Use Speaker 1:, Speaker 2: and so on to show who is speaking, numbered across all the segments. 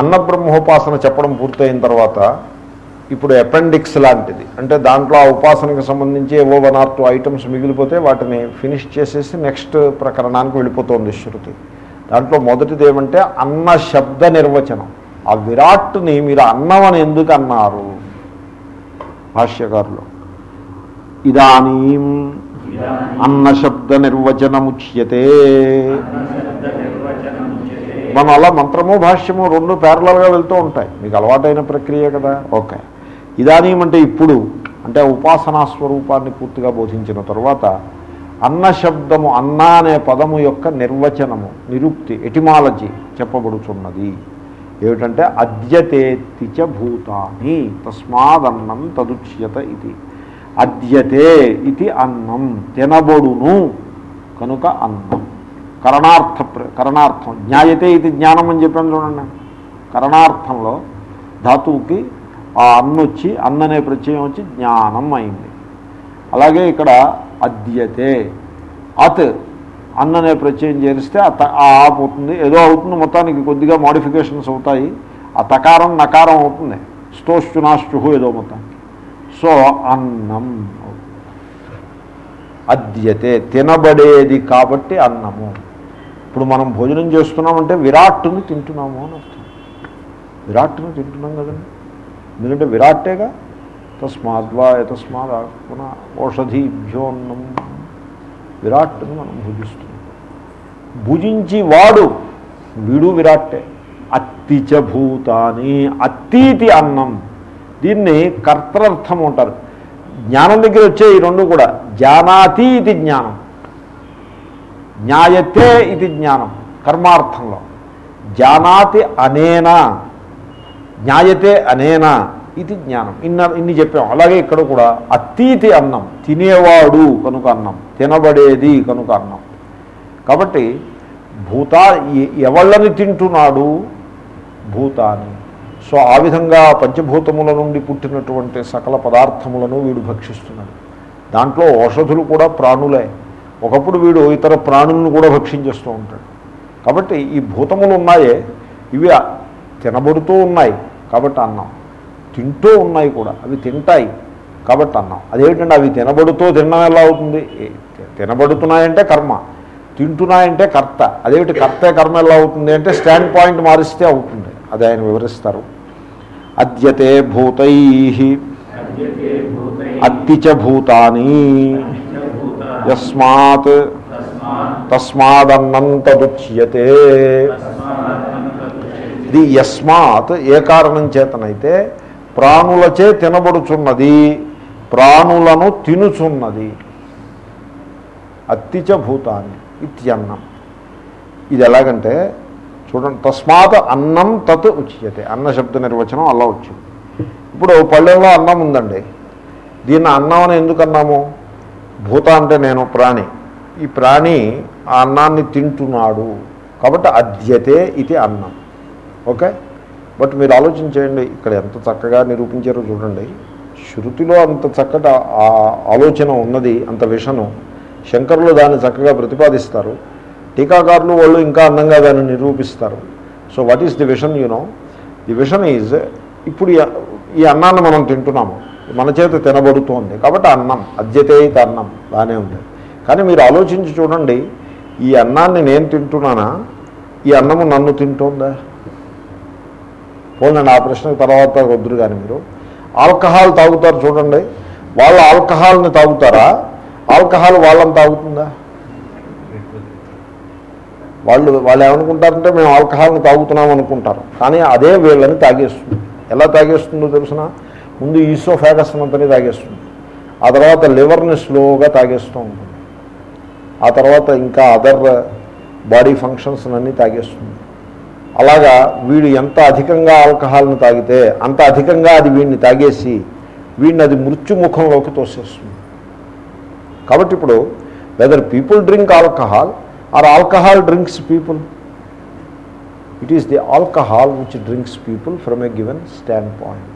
Speaker 1: అన్నబ్రహ్మోపాసన చెప్పడం పూర్తయిన తర్వాత ఇప్పుడు అపెండిక్స్ లాంటిది. అంటే దాంట్లో ఆ ఉపాసనకు సంబంధించి ఏవో వన్ ఆర్ టూ ఐటమ్స్ మిగిలిపోతే వాటిని ఫినిష్ చేసేసి నెక్స్ట్ ప్రకరణానికి వెళ్ళిపోతుంది శృతి. దాంట్లో మొదటిది ఏమంటే అన్న శబ్ద నిర్వచనం. ఆ విరాట్ని మీరు అన్నం అని ఎందుకు అన్నారు? భాష్యకారులు. ఇదానీ అన్న శబ్ద నిర్వచనముచ్యతే. మనం అలా మంత్రము భాష్యము రెండు ప్యారలల్గా వెళ్తూ ఉంటాయి. మీకు అలవాటైన ప్రక్రియ కదా. ఓకే. ఇదానీమంటే ఇప్పుడు అంటే ఉపాసనా స్వరూపాన్ని పూర్తిగా బోధించిన తర్వాత అన్న శబ్దము అన్న అనే పదము యొక్క నిర్వచనము నిరుక్తి ఎటిమాలజీ చెప్పబడుచున్నది. ఏమిటంటే అద్యతేతి చ భూతాని తస్మాదన్నం తదుచ్యత ఇది. అద్యతే ఇది అన్నం తినబడును కనుక అన్నం. కరణార్థ ప్ర- కరణార్థం. జ్ఞాయతే ఇది జ్ఞానం అని చెప్పాను చూడండి. కరణార్థంలో ధాతువుకి ఆ అన్ను వచ్చి అన్న అనే ప్రత్యయం వచ్చి జ్ఞానం అయింది. అలాగే ఇక్కడ అద్యతే. అత్ అన్న అనే ప్రత్యయం చేరిస్తే ఆ ఆ పోతుంది ఏదో అవుతుంది మొత్తానికి కొద్దిగా మోడిఫికేషన్స్ అవుతాయి. ఆ తకారం నకారం అవుతుంది. స్తోష్టునాష్టు ఏదో మొత్తానికి సో అన్నం. అద్యతే. తినబడేది కాబట్టి అన్నము. ఇప్పుడు మనం భోజనం చేస్తున్నామంటే విరాట్ను తింటున్నాము అని అర్థం. విరాట్ను తింటున్నాం కదండి. ఎందుకంటే విరాట్టేగా? తస్మాద్వా తస్మాత్ ఆత్మన ఓషధీభ్యోన్నం విరాట్ను మనం భుజిస్తున్నాం. భుజించి వాడు వీడు విరాట్టే. అత్తిచ భూతాని అత్తీతి అన్నం. దీన్ని కర్తరర్థం అంటారు. జ్ఞానం దగ్గర వచ్చే ఈ రెండు కూడా. జానాతి ఇది జ్ఞానం. జ్ఞాయతే ఇది జ్ఞానం కర్మార్థంలో. జానాతి అనేనా? జ్ఞాయతే అనేనా? ఇది జ్ఞానం. ఇన్న ఇన్ని చెప్పాం అలాగే ఇక్కడ కూడా అతీతి అన్నం తినేవాడు కనుక అన్నం తినబడేది కనుక అన్నం. కాబట్టి భూతా ఎవళ్ళని తింటున్నాడు? భూతాని. సో ఆ విధంగా పంచభూతముల నుండి పుట్టినటువంటి సకల పదార్థములను వీడు భక్షిస్తున్నాడు. దాంట్లో ఔషధులు కూడా ప్రాణులే. ఒకప్పుడు వీడు ఇతర ప్రాణులను కూడా భక్షించేస్తూ ఉంటాడు. కాబట్టి ఈ భూతములు ఉన్నాయే ఇవి తినబడుతూ ఉన్నాయి కాబట్టి అన్నాం. తింటూ ఉన్నాయి కూడా అవి తింటాయి కాబట్టి అన్నాం. అదేమిటంటే అవి తినబడుతూ తినడం ఎలా అవుతుంది? తినబడుతున్నాయంటే కర్మ తింటున్నాయంటే కర్త. అదేమిటి కర్తే కర్మ ఎలా అవుతుంది అంటే స్టాండ్ పాయింట్ మారిస్తే అవుతుంది. అది ఆయన వివరిస్తారు. అద్యతే భూతై. అత్తిచ భూతాని. యస్మాత్ తస్మాదన్నంతదుచ్యతే. ఇది యస్మాత్ ఏ కారణం చేతనైతే ప్రాణులచే తినబడుచున్నది ప్రాణులను తినుచున్నది. అత్తిచ భూతాన్ని ఇత్యన్నం. ఇది ఎలాగంటే చూడండి తస్మాత్ అన్నం తత్ ఉచ్యతే. అన్న శబ్ద నిర్వచనం అలా వచ్చింది. ఇప్పుడు పళ్ళెంలో అన్నం ఉందండి. దీన్ని అన్నం అని ఎందుకు అన్నాము? భూత అంటే నేను ప్రాణి. ఈ ప్రాణి ఆ అన్నాన్ని తింటున్నాడు. కాబట్టి అద్యతే ఇది అన్నం. ఓకే? బట్ మీరు ఆలోచించేయండి ఇక్కడ ఎంత చక్కగా నిరూపించారో చూడండి. శృతిలో అంత చక్కటి ఆలోచన ఉన్నది అంత విషను. శంకరులు దాన్ని చక్కగా ప్రతిపాదిస్తారు. టీకాకారులు వాళ్ళు ఇంకా అందంగా దాన్ని నిరూపిస్తారు. So what is the vision you know the vision is ఇప్పుడు ఈ అన్నాన్ని మనం తింటున్నాము. మన చేత తినబడుతోంది. కాబట్టి అన్నం అద్యతేయిత అన్నం బాగానే ఉంది. కానీ మీరు ఆలోచించి చూడండి ఈ అన్నాన్ని నేను తింటున్నానా? ఈ అన్నము నన్ను తింటోందా? పోలండి ఆ ప్రశ్నకు తర్వాత వద్దురు కానీ మీరు. ఆల్కహాల్ తాగుతారు చూడండి. వాళ్ళు ఆల్కహాల్ని తాగుతారా? ఆల్కహాల్ వాళ్ళని తాగుతుందా? వాళ్ళు వాళ్ళు ఏమనుకుంటారంటే మేము ఆల్కహాల్ని తాగుతున్నాం అనుకుంటారు. కానీ అదే వీళ్ళని తాగేస్తుంది. ఎలా తాగేస్తుందో తెలిసిన? ముందు ఈసో ఫ్యాగస్ తాగేస్తుంది. ఆ తర్వాత లివర్ని స్లోగా తాగేస్తూ ఉంటుంది. ఆ తర్వాత ఇంకా అదర్ బాడీ ఫంక్షన్స్ అన్నీ తాగేస్తుంది. అలాగా వీడు ఎంత అధికంగా ఆల్కహాల్ని తాగితే అంత అధికంగా అది వీడిని తాగేసి వీడిని అది మృత్యుముఖంలోకి తోసేస్తుంది. కాబట్టి ఇప్పుడు whether people drink alcohol or alcohol drinks people it is the alcohol which drinks people from a given standpoint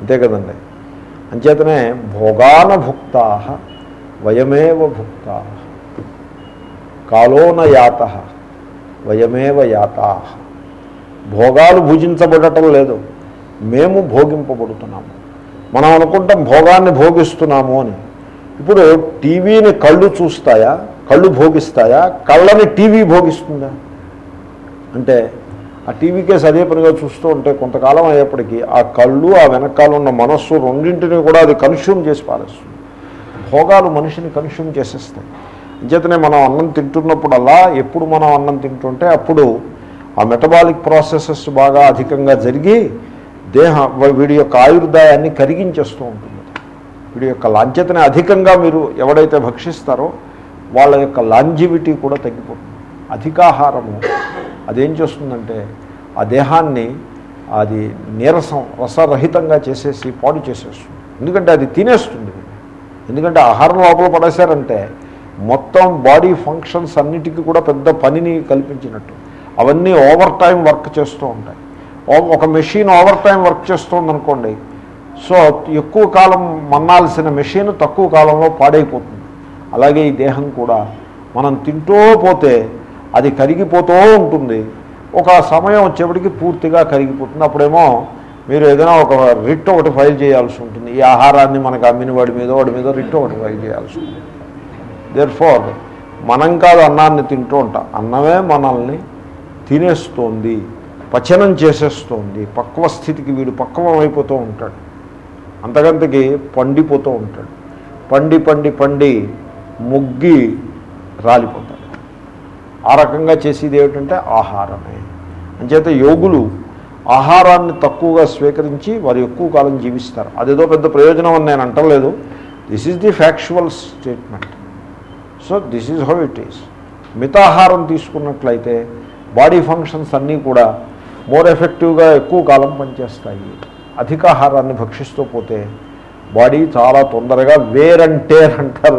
Speaker 1: అంతే కదండి. అంచేతనే భోగాన భుక్తా వయమేవ భుక్తా కాలోన యాత వయమేవ యాతా. భోగాలు భుజించబడటం లేదు. మేము భోగింపబడుతున్నాము మనం అనుకుంటాం భోగాన్ని భోగిస్తున్నాము అని. ఇప్పుడు టీవీని కళ్ళు చూస్తాయా? కళ్ళు భోగిస్తాయా? కళ్ళని టీవీ భోగిస్తుందా? అంటే ఆ టీవీ కేసు అదే పనిగా చూస్తూ ఉంటే కొంతకాలం అయ్యేప్పటికీ ఆ కళ్ళు ఆ వెనకాల ఉన్న మనస్సు రెండింటిని కూడా అది కన్స్యూమ్ చేసి పారేస్తుంది. భోగాలు మనిషిని కన్స్యూమ్ చేసేస్తాయి. అంచేతనే మనం అన్నం తింటున్నప్పుడల్లా ఎప్పుడు మనం అన్నం తింటుంటే అప్పుడు ఆ మెటబాలిక్ ప్రాసెసెస్ బాగా అధికంగా జరిగి దేహ వీడి యొక్క ఆయుర్దాయాన్ని కరిగించేస్తూ ఉంటుంది. వీడి యొక్క లాంఛతని అధికంగా మీరు ఎవడైతే భక్షిస్తారో వాళ్ళ యొక్క లాంజివిటీ కూడా తగ్గిపోతుంది. అధికాహారము అదేం చేస్తుందంటే ఆ దేహాన్ని అది నీరసం రసరహితంగా చేసేసి పాడు చేసేస్తుంది. ఎందుకంటే అది తినేస్తుంది. ఎందుకంటే ఆహారం లోపల పడేశారంటే మొత్తం బాడీ ఫంక్షన్స్ అన్నిటికీ కూడా పెద్ద పనిని కల్పించినట్టు. అవన్నీ ఓవర్ టైం వర్క్ చేస్తూ ఉంటాయి. ఒక మెషిన్ ఓవర్ టైం వర్క్ చేస్తుంది అనుకోండి సో ఎక్కువ కాలం మన్నాల్సిన మెషిన్ తక్కువ కాలంలో పాడైపోతుంది. అలాగే ఈ దేహం కూడా మనం తింటూ పోతే అది కరిగిపోతూ ఉంటుంది. ఒక సమయం వచ్చేప్పటికి పూర్తిగా కరిగిపోతుంది. అప్పుడేమో మీరు ఏదైనా ఒక రిట్ ఒకటి ఫైల్ చేయాల్సి ఉంటుంది. ఈ ఆహారాన్ని మనకు అమ్మిన వాడి మీద వాడి మీద రిట్ ఒకటి ఫైల్ చేయాల్సి ఉంటుంది. దేర్ ఫోర్ మనం కాదు అన్నాన్ని తింటూ ఉంటాం. అన్నమే మనల్ని తినేస్తోంది పచనం చేసేస్తోంది పక్వ స్థితికి వీడు పక్వం అయిపోతూ ఉంటాడు. అంతకంతకి పండిపోతూ ఉంటాడు. పండి పండి పండి ముగ్గి రాలిపోతాడు ఆ రకంగా చేసేది ఏమిటంటే ఆహారమే. అంచేత యోగులు ఆహారాన్ని తక్కువగా స్వీకరించి వారు ఎక్కువ కాలం జీవిస్తారు. అదేదో పెద్ద ప్రయోజనం అని నేను అంటలేదు. This is the factual statement so this is how it is మితాహారం తీసుకున్నట్లయితే బాడీ ఫంక్షన్స్ అన్నీ కూడా మోర్ ఎఫెక్టివ్గా ఎక్కువ కాలం పనిచేస్తాయి. అధికాహారాన్ని భక్షిస్తూ పోతే బాడీ చాలా తొందరగా వేర్ అండ్ టేర్ అంటారు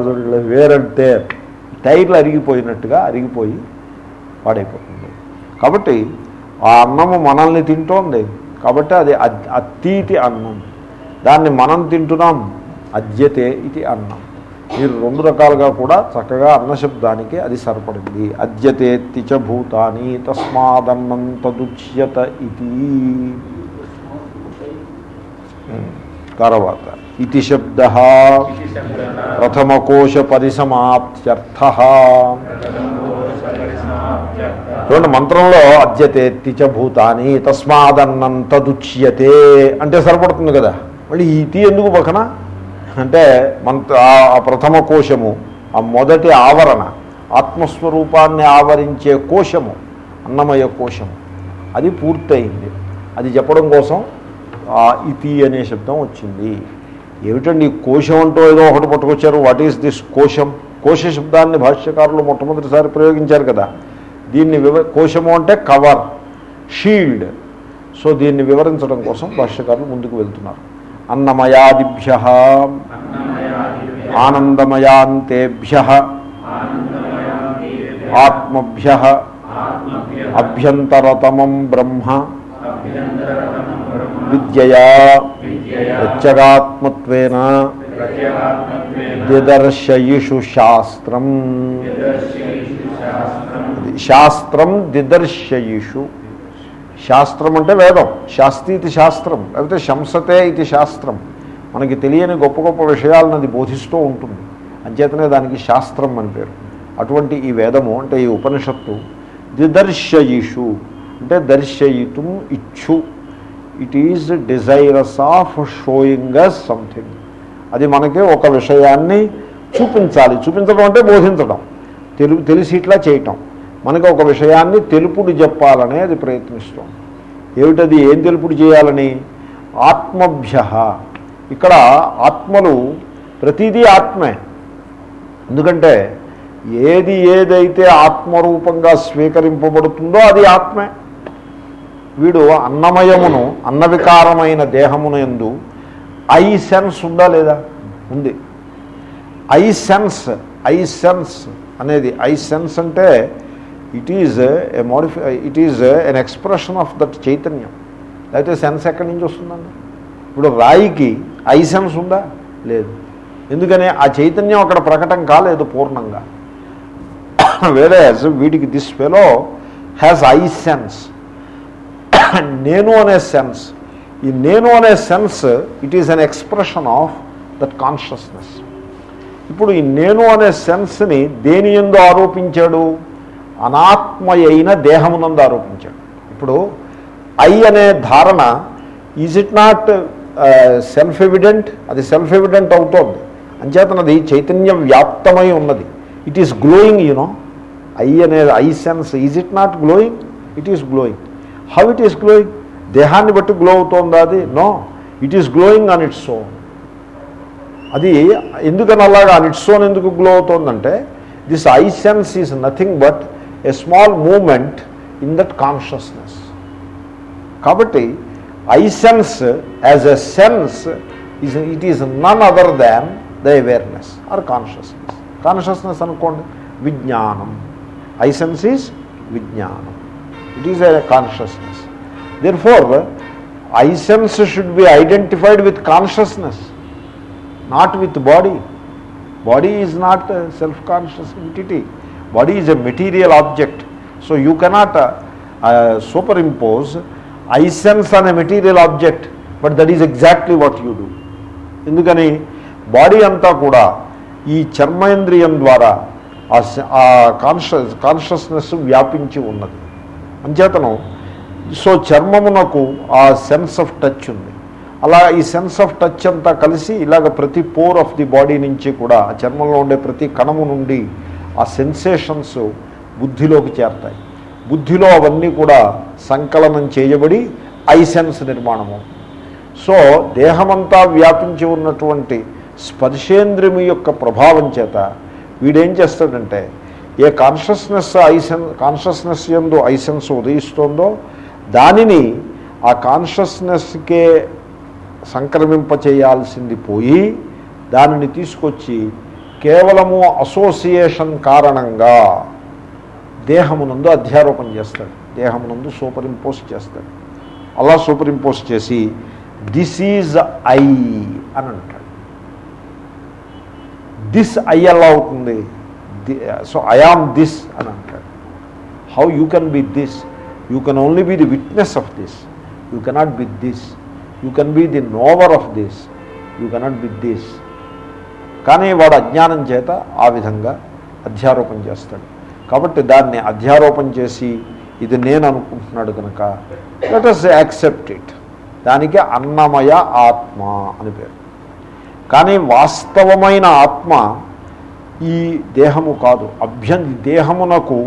Speaker 1: వేర్ అండ్ టేర్ టైర్లు అరిగిపోయినట్టుగా అరిగిపోయి పాడైపోతుంది. కాబట్టి ఆ అన్నము మనల్ని తింటోంది. కాబట్టి అది అద్- అన్నం. దాన్ని మనం తింటున్నాం. అద్యతే ఇది అన్నం. మీరు రెండు రకాలుగా కూడా చక్కగా అన్నశబ్దానికి అది సరిపడింది. అద్యతేత్తి చ భూతాని తస్మాదన్నం తదుచ్యత ఇది తర్వాత. ఇది శబ్ద ప్రథమకోశ పరిసమాప్త్యర్థ చూడండి మంత్రంలో అద్యతేత్తి చ భూతాని తస్మాదన్నం తదుచ్యతే అంటే సరిపడుతుంది కదా. మళ్ళీ ఇతి ఎందుకు పక్కన? అంటే మంత్ర ఆ- ఆ ప్రథమ కోశము ఆ మొదటి ఆవరణ ఆత్మస్వరూపాన్ని ఆవరించే కోశము అన్నమయ కోశము. అది పూర్తయింది. అది చెప్పడం కోసం ఆ ఇతి అనే శబ్దం వచ్చింది. ఏమిటండి? ఈ కోశం అంటూ ఏదో ఒకటి పట్టుకొచ్చారు. వాట్ ఈస్ దిస్ కోశం? కోశ శబ్దాన్ని భాష్యకారులు మొట్టమొదటిసారి ప్రయోగించారు కదా. దీన్ని వివ కోశము అంటే కవర్ షీల్డ్ సో దీన్ని వివరించడం కోసం భాష్యకారులు ముందుకు వెళ్తున్నారు. అన్నమయాదిభ్య. ఆనందమయాంతేభ్య. ఆత్మభ్య. అభ్యంతరతమం బ్రహ్మ. విద్యయా ప్రత్యగాత్మత్వేన దిదర్శయిషు శాస్త్రం శాస్త్రం దిదర్శయిషు. శాస్త్రం అంటే వేదం. శాస్త్రీతి శాస్త్రం. లేకపోతే శంసతే ఇది శాస్త్రం. మనకి తెలియని గొప్ప గొప్ప విషయాలను అది బోధిస్తూ ఉంటుంది. అంచేతనే దానికి శాస్త్రం అని పేరు. అటువంటి ఈ వేదము అంటే ఈ ఉపనిషత్తు దిదర్శయిషు. అంటే దర్శయితుం ఇచ్చు. It is desirous of showing us something అది మనకి ఒక విషయాన్ని చూపించాలి. చూపించడం అంటే బోధించడం. తెలు తెలిసి ఇట్లా చేయటం. మనకి ఒక విషయాన్ని తెలుపుడు చెప్పాలనే అది ప్రయత్నిస్తాం ఏమిటది? ఏం తెలుపుడు చేయాలని? ఆత్మభ్య. ఇక్కడ ఆత్మలు ప్రతిదీ ఆత్మే. ఎందుకంటే ఏది ఏదైతే ఆత్మరూపంగా స్వీకరింపబడుతుందో అది ఆత్మే. వీడు అన్నమయమును అన్నవికారమైన దేహమును ఎందు ఐ సెన్స్ ఉందా లేదా? ఉంది. ఐ సెన్స్ ఐ సెన్స్ అనేది ఐ సెన్స్ అంటే it is a modify it is an expression of that చైతన్యం. అయితే సెన్స్ ఎక్కడి నుంచి వస్తుందండి? ఇప్పుడు రాయికి ఐ సెన్స్ ఉందా? లేదు. ఎందుకని? ఆ చైతన్యం అక్కడ ప్రకటన కాలేదు పూర్ణంగా. వేరే వీటికి this fellow has I sense. నేను అనే సెన్స్ ఈ నేను అనే sense it is an expression of that consciousness ఇప్పుడు ఈ నేను అనే సెన్స్ని దేని ఎందు ఆరోపించాడు? అనాత్మయైన దేహమునందు ఆరోపించాడు. ఇప్పుడు ఐ అనే ధారణ is it not self evident అది సెల్ఫ్ ఎవిడెంట్ అవుతోంది. అంచేతనది చైతన్యం వ్యాప్తమై ఉన్నది. It is glowing you know I అనే I sense is it not glowing it is glowing how it is glowing దేహాన్ని బట్టి గ్లో అవుతోందా అది? No it is glowing on its own అది ఎందుకని అలాగా ఆన్ ఇట్స్ ఓన్ ఎందుకు glow అవుతోందంటే this I sense is nothing but a small moment in that consciousness కాబట్టి I sense as a sense is it is none other than the awareness or consciousness consciousness అనుకోండి విజ్ఞానం. I sense is విజ్ఞానం. It is a consciousness therefore I should be identified with consciousness not with body body is not self conscious entity body is a material object so you cannot superimpose I అనే material object but that is exactly what you do ఎందుకని body అంతా కూడా ఈ చర్మేంద్రియం ద్వారా ఆ conscious consciousness వ్యాపించి ఉన్నది అంచేతనం so చర్మమునకు ఆ సెన్స్ ఆఫ్ టచ్ ఉంది. అలా ఈ సెన్స్ ఆఫ్ టచ్ అంతా కలిసి ఇలాగ ప్రతి పోర్ ఆఫ్ ది బాడీ నుంచి కూడా ఆ చర్మంలో ఉండే ప్రతి కణము నుండి ఆ సెన్సేషన్స్ బుద్ధిలోకి చేరతాయి. బుద్ధిలో అవన్నీ కూడా సంకలనం చేయబడి ఐ సెన్స్ నిర్మాణము. సో దేహమంతా వ్యాపించి ఉన్నటువంటి స్పర్శేంద్రియము యొక్క ప్రభావం చేత వీడేం చేస్తాడంటే ఏ కాన్షియస్నెస్ ఐసెన్ కాన్షియస్నెస్ ఎందు ఐసెన్స్ ఉదయిస్తోందో దానిని ఆ కాన్షియస్నెస్కే సంక్రమింపచేయాల్సింది పోయి దానిని తీసుకొచ్చి కేవలము అసోసియేషన్ కారణంగా దేహమునందు అధ్యారోపణ చేస్తాడు. దేహమునందు సూపర్ ఇంపోజ్ చేస్తాడు. అలా సూపర్ ఇంపోజ్ చేసి దిస్ ఈజ్ ఐ అని అంటాడు. దిస్ ఐ ఎలా అవుతుంది? సో ఐ ఆమ్ దిస్ అని అంటాడు. How you can be this you can only be the witness of this you cannot be this you can be the knower of this you cannot be this కానీ వాడు అజ్ఞానం చేత ఆ విధంగా అధ్యారోపణ చేస్తాడు. కాబట్టి దాన్ని అధ్యారోపణ చేసి ఇది నేను అనుకుంటున్నాడు కనుక లెట్ అస్ యాక్సెప్ట్ ఇట్ దానికి అన్నమయ ఆత్మ అని పేరు. కానీ వాస్తవమైన ఆత్మ ఈ దేహము కాదు అభ్యంత దేహమునకు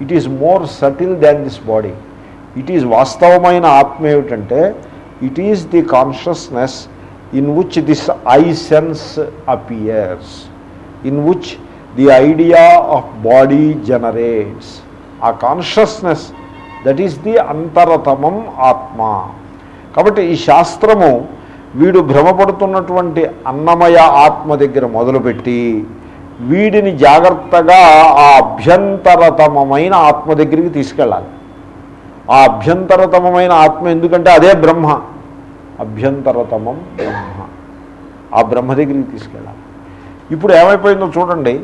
Speaker 1: it is more subtle than this body it is వాస్తవమైన ఆత్మ ఏమిటంటే it is the consciousness in which this I sense appears in which the idea of body generates ఆ కాన్షియస్నెస్ దట్ ఈస్ ది అంతరతమం ఆత్మ. కాబట్టి ఈ శాస్త్రము వీడు భ్రమపడుతున్నటువంటి అన్నమయ ఆత్మ దగ్గర మొదలుపెట్టి వీడిని జాగ్రత్తగా ఆ అభ్యంతరతమమైన ఆత్మ దగ్గరికి తీసుకెళ్ళాలి. ఆ అభ్యంతరతమమైన ఆత్మ ఎందుకంటే అదే బ్రహ్మ. అభ్యంతరతమం బ్రహ్మ. ఆ బ్రహ్మ దగ్గరికి తీసుకెళ్ళాలి. ఇప్పుడు ఏమైపోయిందో చూడండి.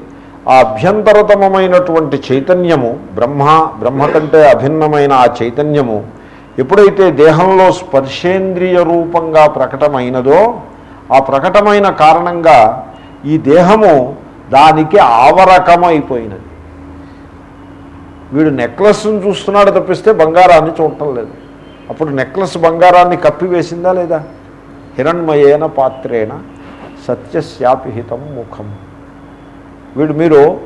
Speaker 1: ఆ అభ్యంతరతమమైనటువంటి చైతన్యము బ్రహ్మ బ్రహ్మ కంటే అభిన్నమైన ఆ చైతన్యము ఎప్పుడైతే దేహంలో స్పర్శేంద్రియ రూపంగా ప్రకటమైనదో ఆ ప్రకటమైన కారణంగా ఈ దేహము దానికి ఆవరకమైపోయినది. వీడు నెక్లెస్ను చూస్తున్నాడు తప్పిస్తే బంగారాన్ని చూడటం లేదు. అప్పుడు నెక్లెస్ బంగారాన్ని కప్పివేసిందా లేదా? హిరణ్మయేన పాత్రేణ సత్యశాపిహితం ముఖం. వీడు మీరు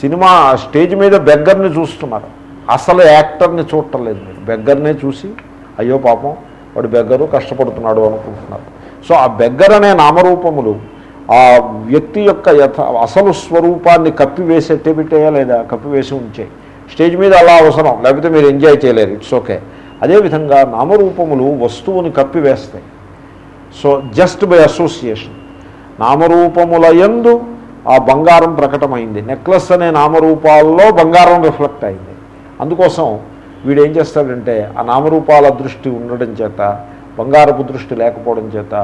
Speaker 1: సినిమా స్టేజ్ మీద బెగ్గర్ని చూస్తున్నారు. అసలు యాక్టర్ని చూడటం లేదు మీరు. బెగ్గర్నే చూసి అయ్యో పాపం వాడు బెగ్గరు కష్టపడుతున్నాడు అనుకుంటున్నారు. సో ఆ బెగ్గర్ అనే నామరూపములు ఆ వ్యక్తి యొక్క యథ అసలు స్వరూపాన్ని కప్పివేసేట్టే పెట్టేయా లేదా కప్పివేసి ఉంచాయి స్టేజ్ మీద అలా అవసరం లేకపోతే మీరు ఎంజాయ్ చేయలేరు ఇట్స్ ఓకే. అదేవిధంగా నామరూపములు వస్తువుని కప్పివేస్తాయి. సో జస్ట్ బై అసోసియేషన్ నామరూపముల యందు ఆ బంగారం ప్రకటమైంది. నెక్లెస్ అనే నామరూపాల్లో బంగారం రిఫ్లెక్ట్ అయింది. అందుకోసం వీడు ఏం చేస్తాడంటే ఆ నామరూపాల దృష్టి ఉండడం చేత బంగారపు దృష్టి లేకపోవడం చేత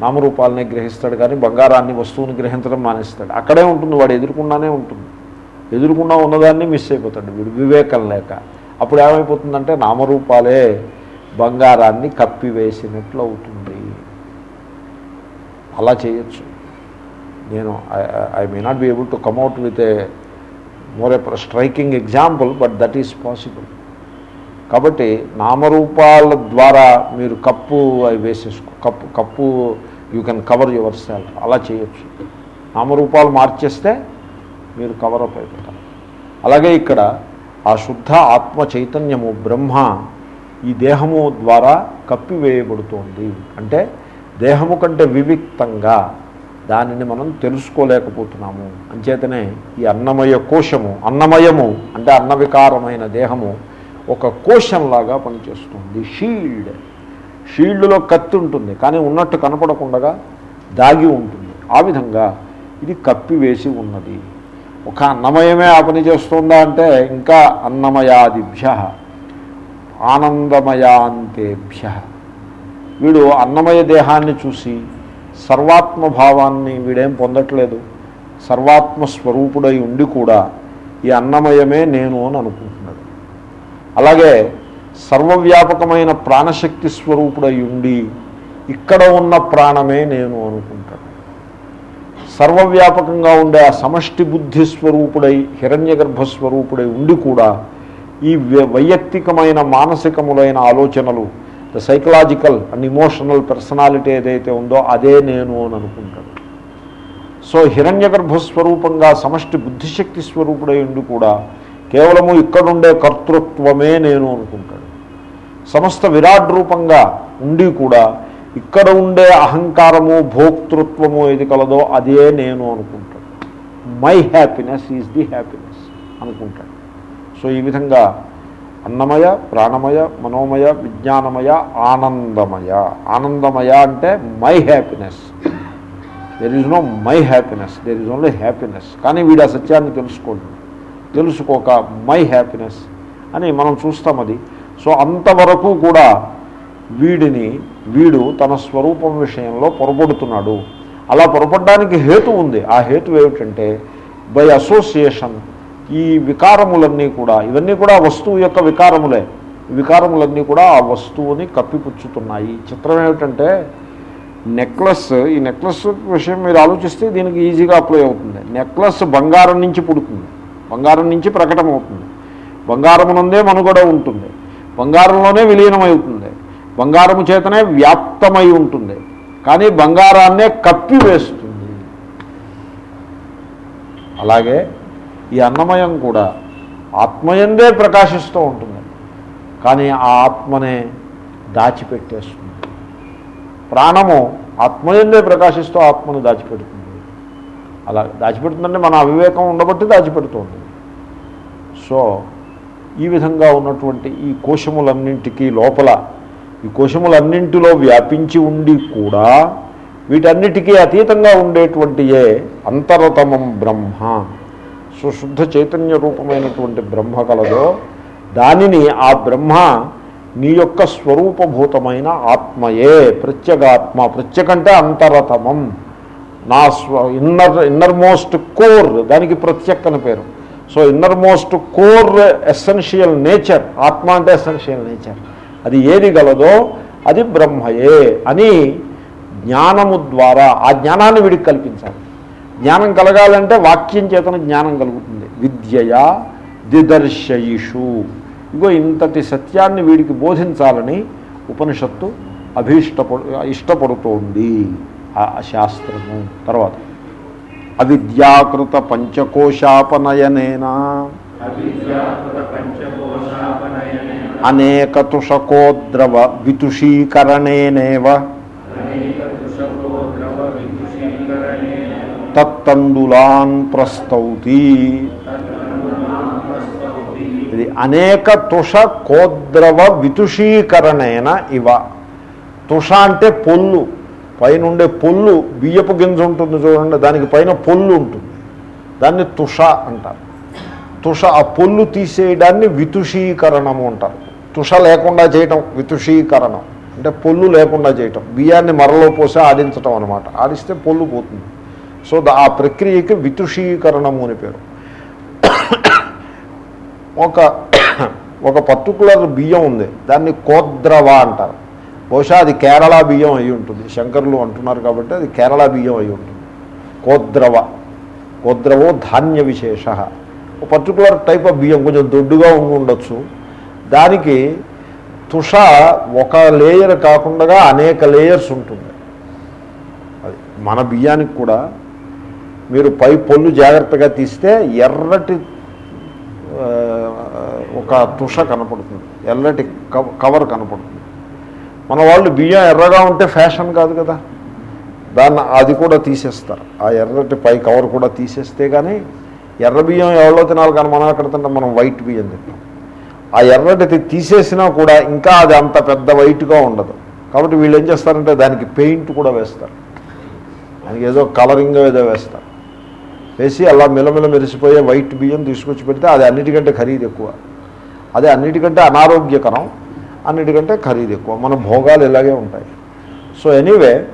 Speaker 1: నామరూపాలని గ్రహిస్తాడు కానీ బంగారాన్ని వస్తువుని గ్రహించడం మానేస్తాడు. అక్కడే ఉంటుంది వాడు ఎదురుకుండానే ఉంటుంది. ఎదురుకుండా ఉన్నదాన్ని మిస్ అయిపోతాడు వీడు వివేకం లేక. అప్పుడు ఏమైపోతుందంటే నామరూపాలే బంగారాన్ని కప్పివేసినట్లు అవుతుంది. అలా చేయొచ్చు. నేను I may not be able to come up with a more a striking example but that is possible కాబట్టి నామరూపాల ద్వారా మీరు కప్పు అవి వేసేసుకో కప్పు కప్పు you can cover yourself అలా చేయొచ్చు. నామరూపాలు మార్చేస్తే మీరు కవర్ అప్ అయిపోతారు. అలాగే ఇక్కడ ఆ శుద్ధ ఆత్మ చైతన్యము బ్రహ్మ ఈ దేహము ద్వారా కప్పివేయబడుతోంది. అంటే దేహము కంటే వివిక్తంగా దానిని మనం తెలుసుకోలేకపోతున్నాము. అంచేతనే ఈ అన్నమయ కోశము అన్నమయము అంటే అన్నవికారమైన దేహము ఒక కోశంలాగా పనిచేస్తుంది. షీల్డ్. షీల్డ్లో కత్తి ఉంటుంది కానీ ఉన్నట్టు కనపడకుండా దాగి ఉంటుంది. ఆ విధంగా ఇది కప్పివేసి ఉన్నది. ఒక అన్నమయమే ఆ పని చేస్తుందా అంటే ఇంకా అన్నమయాదిభ్య ఆనందమయాంతేభ్య. వీడు అన్నమయ దేహాన్ని చూసి సర్వాత్మభావాన్ని వీడేం పొందట్లేదు. సర్వాత్మ స్వరూపుడై ఉండి కూడా ఈ అన్నమయమే నేను అని అనుకుంటున్నాను అలాగే సర్వవ్యాపకమైన ప్రాణశక్తి స్వరూపుడై ఉండి ఇక్కడ ఉన్న ప్రాణమే నేను అనుకుంటాను. సర్వవ్యాపకంగా ఉండే ఆ సమష్టి బుద్ధి స్వరూపుడై హిరణ్య స్వరూపుడై ఉండి కూడా ఈ వ్య- వైయక్తికమైన మానసికములైన ఆలోచనలు the psychological and emotional personality ఏదైతే ఉందో అదే నేను అని అనుకుంటాడు సో హిరణ్య స్వరూపంగా సమష్టి బుద్ధిశక్తి స్వరూపుడై ఉండి కూడా కేవలము ఇక్కడుండే కర్తృత్వమే నేను అనుకుంటాడు. సమస్త విరాట్ రూపంగా ఉండి కూడా ఇక్కడ ఉండే అహంకారము భోక్తృత్వము ఏది కలదో అదే నేను అనుకుంటాడు. My happiness is the happiness అనుకుంటాడు. సో ఈ విధంగా అన్నమయ ప్రాణమయ మనోమయ విజ్ఞానమయ ఆనందమయ. ఆనందమయ అంటే my happiness there is no my happiness there is only happiness కానీ వీడు ఆ సత్యాన్ని తెలుసుకోండి. తెలుసుకోక మై హ్యాపీనెస్ అని మనం చూస్తాం అది. సో అంతవరకు కూడా వీడిని వీడు తన స్వరూపం విషయంలో పొరపడుతున్నాడు అలా పొరపడడానికి హేతు ఉంది. ఆ హేతు ఏమిటంటే బై అసోసియేషన్ ఈ వికారములన్నీ కూడా ఇవన్నీ కూడా వస్తువు యొక్క వికారములే. వికారములన్నీ కూడా ఆ వస్తువుని కప్పిపుచ్చుతున్నాయి. చిత్రం ఏమిటంటే నెక్లెస్ ఈ నెక్లెస్ విషయం మీరు ఆలోచిస్తే దీనికి ఈజీగా అప్లై అవుతుంది. నెక్లెస్ బంగారం నుంచి పుడుతుంది. బంగారం నుంచి ప్రకటమవుతుంది. బంగారమునందే మనుగడ ఉంటుంది. బంగారంలోనే విలీనమవుతుంది. బంగారము చేతనే వ్యాప్తమై ఉంటుంది. కానీ బంగారాన్నే కప్పివేస్తుంది. అలాగే ఈ అన్నమయం కూడా ఆత్మయందే ప్రకాశిస్తూ ఉంటుంది. కానీ ఆ ఆత్మనే దాచిపెట్టేస్తుంది. ప్రాణము ఆత్మయందే ప్రకాశిస్తూ ఆత్మను దాచిపెడుతుంది. అలా దాచిపెడుతుందంటే మన అవివేకం ఉండబట్టి దాచిపెడుతుంది. సో ఈ విధంగా ఉన్నటువంటి ఈ కోశములన్నింటికీ లోపల ఈ కోశములన్నింటిలో వ్యాపించి ఉండి కూడా వీటన్నిటికీ అతీతంగా ఉండేటువంటియే అంతరతమం బ్రహ్మ సో శుద్ధ చైతన్య రూపమైనటువంటి బ్రహ్మ కలదో దానిని ఆ బ్రహ్మ నీ యొక్క స్వరూపభూతమైన ఆత్మయే ప్రత్యేగాత్మ ప్రత్యేకంటే అంతరతమం. నా స్వ ఇన్నర్ ఇన్నర్ మోస్ట్ కోర్ దానికి ప్రత్యేక్ అని పేరు. So innermost core essential nature ఆత్మ అంటే ఎసెన్షియల్ నేచర్ అది ఏది గలదో అది బ్రహ్మయే అని జ్ఞానము ద్వారా ఆ జ్ఞానాన్ని వీడికి కల్పించాలి. జ్ఞానం కలగాలంటే వాక్యం చేతన జ్ఞానం కలుగుతుంది. విద్యయా దిదర్శయిషు. ఇగో ఇంతటి సత్యాన్ని వీడికి బోధించాలని ఉపనిషత్తు అభీష్టపడు ఇష్టపడుతోంది. శాస్త్రము తర్వాత. అవిద్యాకృత పంచకోశాపనయనేనా? అనేక తుషకోద్రవ వితుషీకరణేనేవ? తత్తండులాన్ ప్రస్తౌతి. ఇది అనేక తుష కోద్రవ వితుషీకరణేన ఇవ. తుష అంటే పొల్లు. పైనుండే పొల్లు బియ్యపు గింజ ఉంటుంది చూడండి దానికి పైన పొల్లు ఉంటుంది. దాన్ని తుష అంటారు. తుష ఆ పొల్లు తీసేయడాన్ని వితుషీకరణము అంటారు. తుష లేకుండా చేయటం వితుషీకరణం. అంటే పొల్లు లేకుండా చేయటం. బియ్యాన్ని మరలో పోసి ఆడించటం అనమాట ఆడిస్తే పొల్లు పోతుంది. సో ఆ ప్రక్రియకి వితుషీకరణము అని పేరు. ఒక ఒక పర్టికులర్ బియ్యం ఉంది. దాన్ని కోద్రవ అంటారు. బహుశా అది కేరళ బియ్యం అయి ఉంటుంది. శంకరులు అంటున్నారు కాబట్టి అది కేరళ బియ్యం అయి ఉంటుంది. కోద్రవ. కోద్రవో ధాన్య విశేష. పర్టికులర్ టైప్ ఆఫ్ బియ్యం కొంచెం దొడ్డుగా ఉండి ఉండొచ్చు. దానికి తుష ఒక లేయర్ కాకుండా అనేక లేయర్స్ ఉంటుంది. అది మన బియ్యానికి కూడా మీరు పై పొల్లు జాగ్రత్తగా తీస్తే ఎర్రటి ఒక తుష కనపడుతుంది. ఎర్రటి కవర్ కనపడుతుంది. మన వాళ్ళు బియ్యం ఎర్రగా ఉంటే ఫ్యాషన్ కాదు కదా. దాన్ని అది కూడా తీసేస్తారు. ఆ ఎర్రటి పై కవర్ కూడా తీసేస్తే కానీ ఎర్ర బియ్యం ఎవరో తినాలి కానీ మనం ఎక్కడ తింటాం? మనం వైట్ బియ్యం తింటాం. ఆ ఎర్రటి తీసేసినా కూడా ఇంకా అది అంత పెద్ద వైట్గా ఉండదు. కాబట్టి వీళ్ళు ఏం చేస్తారంటే దానికి పెయింట్ కూడా వేస్తారు. దానికి ఏదో కలరింగ్ ఏదో వేస్తారు. వేసి అలా మిలమిల మెరిసిపోయే వైట్ బియ్యం తీసుకొచ్చి పెడితే అది అన్నిటికంటే ఖరీదు ఎక్కువ. అది అన్నిటికంటే అనారోగ్యకరం. అన్నిటికంటే ఖరీదు ఎక్కువ. మన భోగాలు ఇలాగే ఉంటాయి. సో ఎనీవే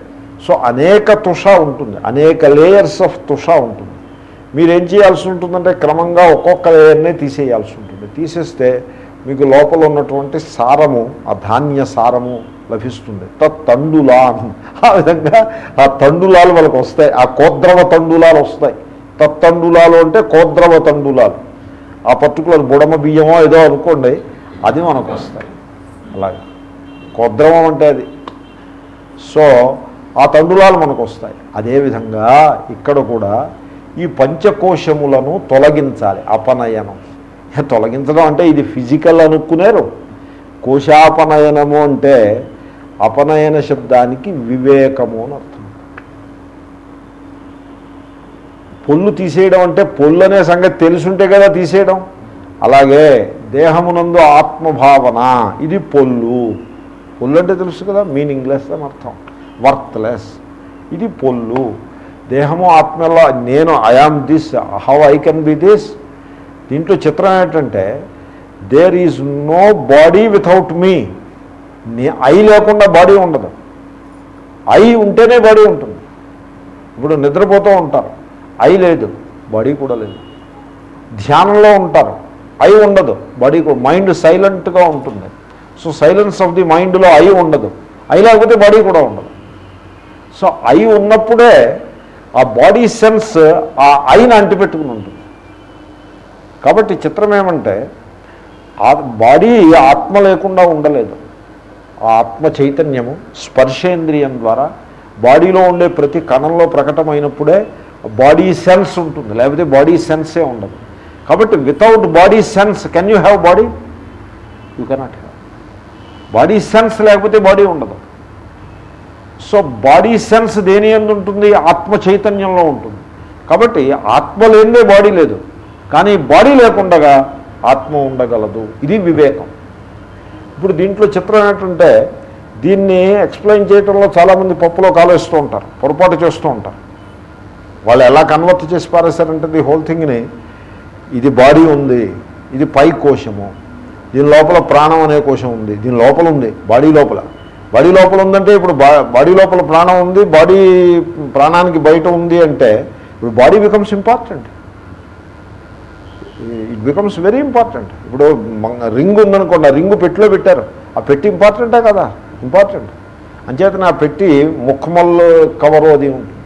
Speaker 1: సో అనేక తుష ఉంటుంది. అనేక లేయర్స్ ఆఫ్ తుష ఉంటుంది. మీరేం చేయాల్సి ఉంటుందంటే క్రమంగా ఒక్కొక్క లేయర్నే తీసేయాల్సి ఉంటుంది. తీసేస్తే మీకు లోపల ఉన్నటువంటి సారము ఆ ధాన్య సారము లభిస్తుంది. తత్తండులాన్ ఆ విధంగా ఆ తండులాలు వాళ్ళకి వస్తాయి. ఆ కోద్రవ తండులాలు వస్తాయి. తత్తండులాలు అంటే కోద్రవ తండులాలు. ఆ పర్టికులర్ బుడమ బియ్యమో ఏదో అనుకోండి అది మనకు వస్తాయి. అలాగా. కోద్రవం అంటే అది. సో ఆ తండులాలు మనకు వస్తాయి అదేవిధంగా ఇక్కడ కూడా ఈ పంచకోశములను తొలగించాలి. అపనయనం. తొలగించడం అంటే ఇది ఫిజికల్ అనుకునేరు. కోశాపనయనము అంటే అపనయన శబ్దానికి వివేకము అని అర్థం. పొల్లు తీసేయడం అంటే పొల్లు అనే సంగతి తెలుసుంటే కదా తీసేయడం. అలాగే దేహమునందు ఆత్మభావన ఇది పొల్లు. పొల్లు అంటే తెలుసు కదా మీనింగ్లెస్ అని అర్థం. వర్త్లెస్ ఇది పొల్లు. దేహము ఆత్మలో నేను I am this how I can be this దీంట్లో చిత్రం ఏంటంటే there is no body without me నే ఐ లేకుండా బాడీ ఉండదు. ఐ ఉంటేనే బాడీ ఉంటుంది. ఇప్పుడు నిద్రపోతూ ఉంటారు. ఐ లేదు. బాడీ కూడా లేదు. ధ్యానంలో ఉంటారు. ఐ ఉండదు. బాడీ మైండ్ సైలెంట్గా ఉంటుంది. సో సైలెన్స్ ఆఫ్ ది మైండ్లో ఐ ఉండదు. ఐ లేకపోతే బాడీ కూడా ఉండదు. సో ఐ ఉన్నప్పుడే ఆ బాడీ సెన్స్ ఆ ఐని అంటిపెట్టుకుని ఉంటుంది. కాబట్టి చిత్రం ఏమంటే ఆ బాడీ ఆత్మ లేకుండా ఉండలేదు. ఆ ఆత్మ చైతన్యము స్పర్శేంద్రియం ద్వారా బాడీలో ఉండే ప్రతి కణంలో ప్రకటమైనప్పుడే బాడీ సెన్స్ ఉంటుంది. లేకపోతే బాడీ సెన్సే ఉండదు. కాబట్టి without body sense can you have body you cannot have body sense లేకపోతే బాడీ ఉండదు. సో బాడీ సెన్స్ దేని ఎందు ఉంటుంది? ఆత్మ చైతన్యంలో ఉంటుంది. కాబట్టి ఆత్మ లేనిదే బాడీ లేదు. కానీ బాడీ లేకుండగా ఆత్మ ఉండగలదు. ఇది వివేకం. ఇప్పుడు దీంట్లో చిత్రం ఏంటంటే దీన్ని ఎక్స్ప్లెయిన్ చేయడంలో చాలామంది పప్పులో కాలేస్తూ ఉంటారు పొరపాటు చేస్తూ ఉంటారు. వాళ్ళు ఎలా కన్వర్ట్ చేసి పారేశారంటే ది హోల్ థింగ్ని ఇది బాడీ ఉంది ఇది పై కోశము. దీని లోపల ప్రాణం అనే కోశం ఉంది దీని లోపల ఉంది బాడీ లోపల. బాడీ లోపల ఉందంటే ఇప్పుడు బాడీ లోపల ప్రాణం ఉంది బాడీ ప్రాణానికి బయట ఉంది అంటే ఇప్పుడు body becomes important it becomes very important ఇప్పుడు రింగ్ ఉందనుకోండి ఆ రింగు పెట్టిలో పెట్టారు. ఆ పెట్టి ఇంపార్టెంటే కదా ఇంపార్టెంట్ అంచేతన ఆ పెట్టి ముఖమల్లు కవరు అది ఉంటుంది.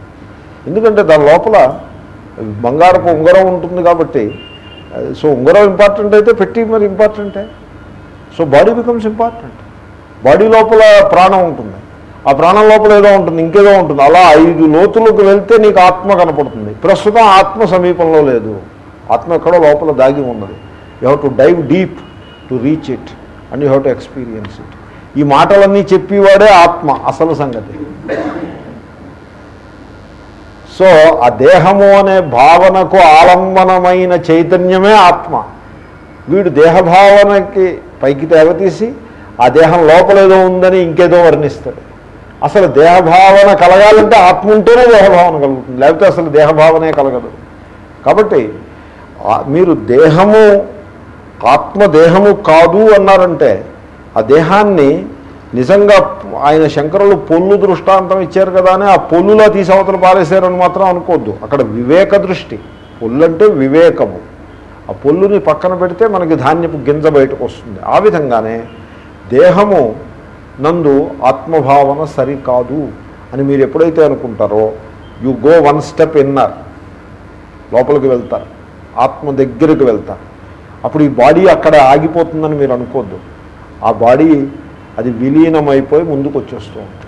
Speaker 1: ఎందుకంటే దాని లోపల బంగారపు ఉంగరం ఉంటుంది కాబట్టి సో ఉంగరం ఇంపార్టెంట్ అయితే పెట్టి మరి ఇంపార్టెంటే so body becomes important body లోపల ప్రాణం ఉంటుంది. ఆ ప్రాణం లోపల ఏదో ఉంటుంది ఇంకేదో ఉంటుంది. అలా ఐదు లోతులకు వెళ్తే నీకు ఆత్మ కనపడుతుంది. ప్రస్తుతం ఆత్మ సమీపంలో లేదు. ఆత్మ ఎక్కడో లోపల దాగి ఉన్నది. You have to dive deep to reach it and you have to experience it ఈ మాటలన్నీ చెప్పేవాడే ఆత్మ అసలు సంగతి. సో ఆ దేహము అనే భావనకు ఆలంబనమైన చైతన్యమే ఆత్మ. వీడు దేహభావనకి పైకి తేవతీసి ఆ దేహం లోపల ఏదో ఉందని ఇంకేదో వర్ణిస్తాడు. అసలు దేహభావన కలగాలంటే ఆత్మ ఉంటేనే దేహభావన కలుగుతుంది లేకపోతే అసలు దేహభావనే కలగదు. కాబట్టి మీరు దేహము ఆత్మ దేహము కాదు అన్నారంటే ఆ దేహాన్ని నిజంగా ఆయన శంకరులు పొల్లు దృష్టాంతం ఇచ్చారు కదా అని ఆ పొల్లులో తీసవతలు అవతల పారేశారని మాత్రం అనుకోవద్దు. అక్కడ వివేక దృష్టి. పొల్లు అంటే వివేకము. ఆ పొల్లుని పక్కన పెడితే మనకి ధాన్యపు గింజ బయటకు వస్తుంది. ఆ విధంగానే దేహము నందు ఆత్మభావన సరికాదు అని మీరు ఎప్పుడైతే అనుకుంటారో you go one step inner లోపలికి వెళ్తారు. ఆత్మ దగ్గరికి వెళ్తారు. అప్పుడు ఈ బాడీ అక్కడ ఆగిపోతుందని మీరు అనుకోవద్దు. ఆ బాడీ అది విలీనమైపోయి ముందుకు వచ్చేస్తూ ఉంటుంది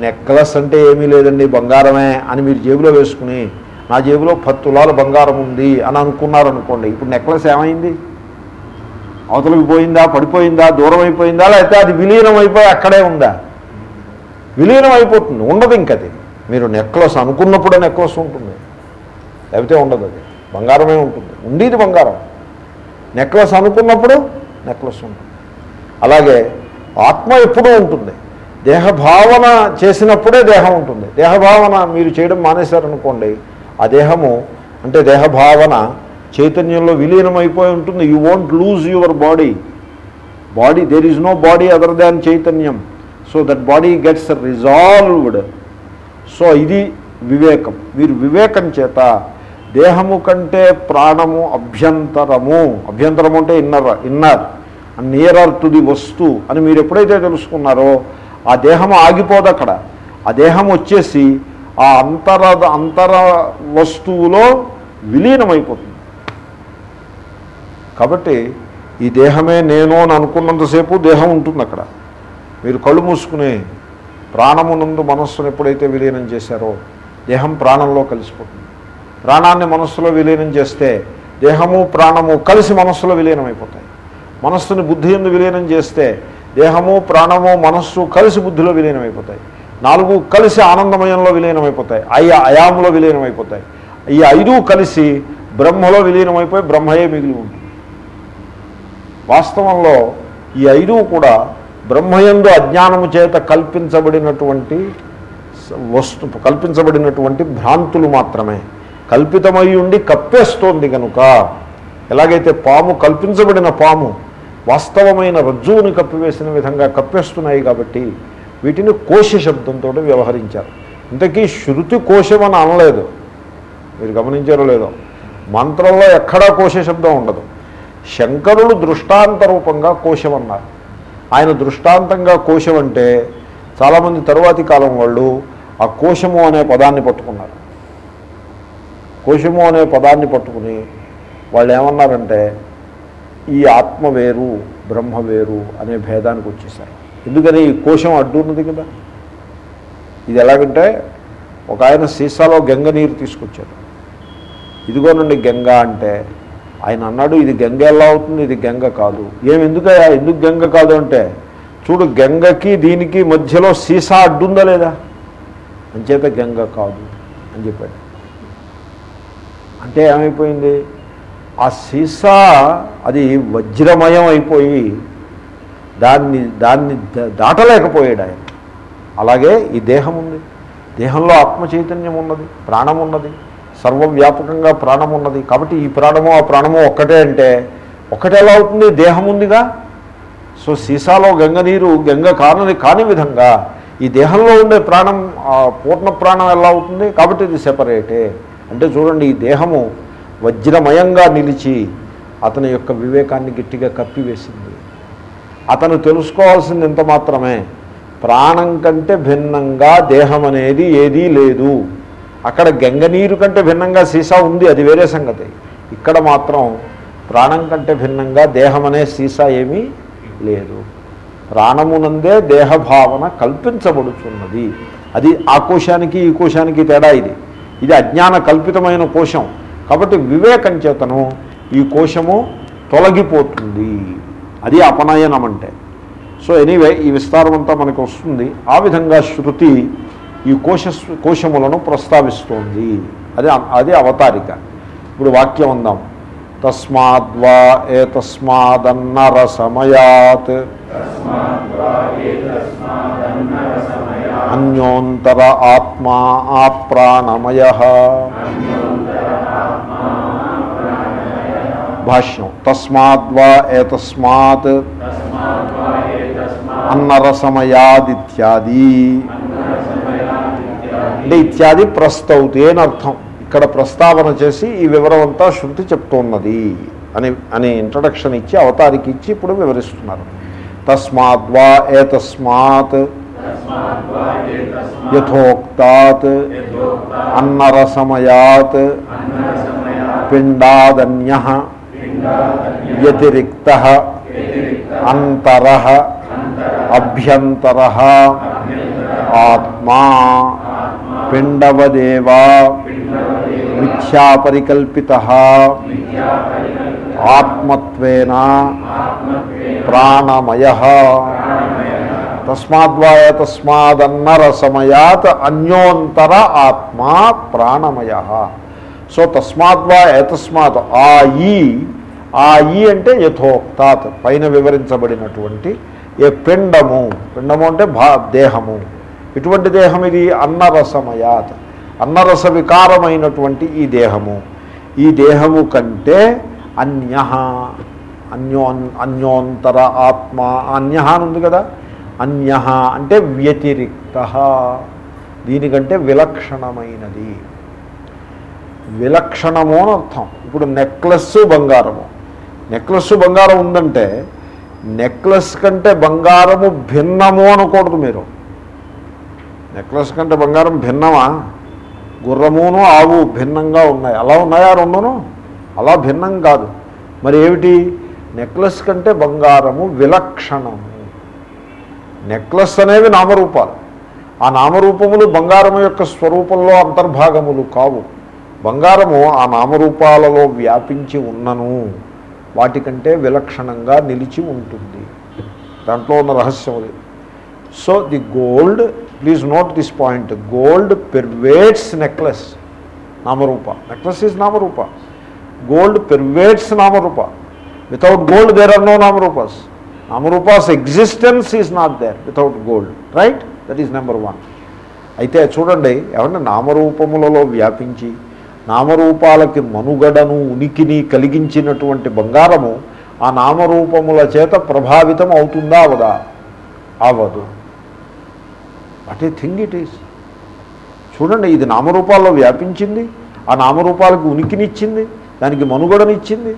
Speaker 1: నెక్లెస్ అంటే ఏమీ లేదండి బంగారమే అని మీరు జేబులో వేసుకుని నా జేబులో పది తులాల బంగారం ఉంది అని అనుకున్నారనుకోండి ఇప్పుడు నెక్లెస్ ఏమైంది? అవతలకి పోయిందా పడిపోయిందా దూరం అయిపోయిందా లేకపోతే అది విలీనం అయిపోయి అక్కడే ఉందా? విలీనం అయిపోతుంది ఉండదు ఇంకది. మీరు నెక్లెస్ అనుకున్నప్పుడే నెక్లెస్ ఉంటుంది. లేకపోతే ఉండదు అది. బంగారమే ఉంటుంది. ఉండేది బంగారం. నెక్లెస్ అనుకున్నప్పుడు నెక్లెస్ ఉంటుంది. అలాగే ఆత్మ ఎప్పుడూ ఉంటుంది. దేహభావన చేసినప్పుడే దేహం ఉంటుంది. దేహభావన మీరు చేయడం మానేశారనుకోండి ఆ దేహము అంటే దేహభావన చైతన్యంలో విలీనమైపోయి ఉంటుంది. You won't lose your body body there is no body other than చైతన్యం. So that body gets resolved so ఇది వివేకం. మీరు వివేకం చేత దేహము కంటే ప్రాణము అభ్యంతరము. అభ్యంతరము అంటే inner inner nearer to the వస్తు అని మీరు ఎప్పుడైతే తెలుసుకున్నారో ఆ దేహం ఆగిపోదు అక్కడ. ఆ దేహం వచ్చేసి ఆ అంతర అంతర వస్తువులో విలీనమైపోతుంది. కాబట్టి ఈ దేహమే నేను అని అనుకున్నంతసేపు దేహం ఉంటుంది అక్కడ. మీరు కళ్ళు మూసుకుని ప్రాణమునందు మనస్సును ఎప్పుడైతే విలీనం చేశారో దేహం ప్రాణంలో కలిసిపోతుంది. ప్రాణాన్ని మనస్సులో విలీనం చేస్తే దేహము ప్రాణము కలిసి మనస్సులో విలీనమైపోతాయి. మనస్సుని బుద్ధి ఎందు విలీనం చేస్తే దేహము ప్రాణము మనస్సు కలిసి బుద్ధిలో విలీనమైపోతాయి. నాలుగు కలిసి ఆనందమయంలో విలీనమైపోతాయి. అయ్య అయాంలో విలీనమైపోతాయి. ఈ ఐదు కలిసి బ్రహ్మలో విలీనమైపోయి బ్రహ్మయే మిగిలి ఉంటుంది వాస్తవంలో ఈ ఐదు కూడా బ్రహ్మయందు అజ్ఞానము చేత కల్పించబడినటువంటి వస్తు కల్పించబడినటువంటి భ్రాంతులు మాత్రమే. కల్పితమై ఉండి కప్పేస్తోంది కనుక ఎలాగైతే పాము కల్పించబడిన పాము వాస్తవమైన రజ్జువుని కప్పివేసిన విధంగా కప్పేస్తున్నాయి కాబట్టి వీటిని కోశ శబ్దంతో వ్యవహరించారు. ఇంతకీ శృతి కోశం అని అనలేదు. మీరు గమనించారో లేదో. మంత్రంలో ఎక్కడా కోశ శబ్దం ఉండదు. శంకరుడు దృష్టాంత రూపంగా కోశం అన్నారు. ఆయన దృష్టాంతంగా కోశం అంటే చాలామంది తరువాతి కాలం వాళ్ళు ఆ కోశము అనే పదాన్ని పట్టుకున్నారు. కోశము అనే పదాన్ని పట్టుకుని వాళ్ళు ఏమన్నారంటే ఈ ఆత్మ వేరు బ్రహ్మ వేరు అనే భేదానికి వచ్చేసారు. ఎందుకని? ఈ కోశం అడ్డున్నది కదా. ఇది ఎలాగంటే ఒక ఆయన సీసాలో గంగ నీరు తీసుకొచ్చాడు. ఇదిగోనండి గంగ అంటే ఆయన అన్నాడు ఇది గంగ ఎలా అవుతుంది? ఇది గంగ కాదు. ఏమి ఎందుకయ్యా? ఎందుకు గంగ కాదు? అంటే చూడు గంగకి దీనికి మధ్యలో సీసా అడ్డుందా లేదా? అంచేత గంగ కాదు. అని చెప్పాడు. అంటే ఏమైపోయింది? ఆ సీసా అది వజ్రమయం అయిపోయి దాన్ని దాన్ని దాటలేకపోయాడు ఆయన. అలాగే ఈ దేహం ఉంది. దేహంలో ఆత్మ చైతన్యం ఉన్నది ప్రాణం ఉన్నది సర్వవ్యాపకంగా ప్రాణం ఉన్నది. కాబట్టి ఈ ప్రాణము ఆ ప్రాణము ఒక్కటే అంటే ఒకటే ఎలా అవుతుంది? దేహం ఉందిగా? సో సీసాలో గంగ నీరు గంగ కానని కాని విధంగా ఈ దేహంలో ఉండే ప్రాణం ఆ పూర్ణ ప్రాణం ఎలా అవుతుంది? కాబట్టి ఇది సెపరేటే అంటే చూడండి ఈ దేహము వజ్రమయంగా నిలిచి అతని యొక్క వివేకాన్ని గట్టిగా కప్పివేసింది. అతను తెలుసుకోవాల్సింది ఎంత మాత్రమే? ప్రాణం కంటే భిన్నంగా దేహం అనేది ఏదీ లేదు. అక్కడ గంగ నీరు కంటే భిన్నంగా సీసా ఉంది అది వేరే సంగతి. ఇక్కడ మాత్రం ప్రాణం కంటే భిన్నంగా దేహం అనే సీసా ఏమీ లేదు. ప్రాణమునందే దేహభావన కల్పించబడుతున్నది అది ఆ కోశానికి ఈ కోశానికి తేడా ఇది. ఇది అజ్ఞాన కల్పితమైన కోశం. కాబట్టి వివేకం చేతను ఈ కోశము తొలగిపోతుంది. అది అపనయనం అంటే. సో ఎనీవే ఈ విస్తారం అంతా మనకు వస్తుంది. ఆ విధంగా శృతి ఈ కోశ కోశములను ప్రస్తావిస్తోంది. అది అది అవతారిక. ఇప్పుడు వాక్యం అందాం తస్మాద్వా ఏ తస్మాదన్నర సమయాత్ అన్యోంతర ఆత్మా ఆ భాష్యం. తస్మాద్వా ఏతస్మాత్ అన్నరసమయాదిత్యాది. అంటే ఇత్యాది ప్రస్తౌతి అని అర్థం. ఇక్కడ ప్రస్తావన చేసి ఈ వివరం అంతా శృతి చెప్తున్నది అని అనే ఇంట్రడక్షన్ ఇచ్చి అవతారికి ఇచ్చి ఇప్పుడు వివరిస్తున్నారు. తస్మాద్వా ఏతస్మాత్ యథోక్తాత్ అన్నరసమయాత్ పిండాదన్య వ్యతిరిక్త అంతర అభ్యంతర ఆత్మా పిండవదేవా మిథ్యాపరికల్పిత ఆత్మత్వేన ప్రాణమయ తస్మాద్వాయ తస్మాదన్నరసమయాత్ అన్యోంతర ఆత్మా ప్రాణమయ సో తస్మాద్వా ఏతస్మాత్ ఆ ఈ ఆ ఈ అంటే యథోక్తాత్ పైన వివరించబడినటువంటి ఏ పిండము. పిండము అంటే భా దేహము. ఇటువంటి దేహం ఇది అన్నరసమయాత్. అన్నరస వికారమైనటువంటి ఈ దేహము. ఈ దేహము కంటే అన్య అన్యో అన్యోంతర ఆత్మ అన్య అని ఉంది కదా. అన్య అంటే వ్యతిరిక్త. దీనికంటే విలక్షణమైనది. విలక్షణము అని అర్థం. ఇప్పుడు నెక్లెస్ బంగారము. నెక్లెస్ బంగారం ఉందంటే నెక్లెస్ కంటే బంగారము భిన్నము అనకూడదు మీరు. నెక్లెస్ కంటే బంగారం భిన్నమా? గుర్రమును ఆవు భిన్నంగా ఉన్నాయి. అలా ఉన్నాయా రెండును? అలా భిన్నం కాదు. మరి ఏమిటి? నెక్లెస్ కంటే బంగారము విలక్షణము. నెక్లెస్ అనేవి నామరూపాలు. ఆ నామరూపములు బంగారము యొక్క స్వరూపంలో అంతర్భాగములు కావు. బంగారము ఆ నామరూపాలలో వ్యాపించి ఉన్నను. వాటికంటే విలక్షణంగా నిలిచి ఉంటుంది. దాంట్లో ఉన్న రహస్యం అది. So the gold please note this point gold pervades necklace నామరూప. నెక్లెస్ ఈజ్ నామరూప. గోల్డ్ పెర్వేట్స్ నామరూప. Without gold there are no నామరూపాస్. నామరూపాస్ existence is not there without gold right that is number one అయితే చూడండి ఏమంటే నామరూపములలో వ్యాపించి నామరూపాలకి మనుగడను ఉనికిని కలిగించినటువంటి బంగారము ఆ నామరూపముల చేత ప్రభావితం అవుతుందా అవదా? అవదు. What a thing it is చూడండి ఇది నామరూపాల్లో వ్యాపించింది ఆ నామరూపాలకు ఉనికినిచ్చింది దానికి మనుగడనిచ్చింది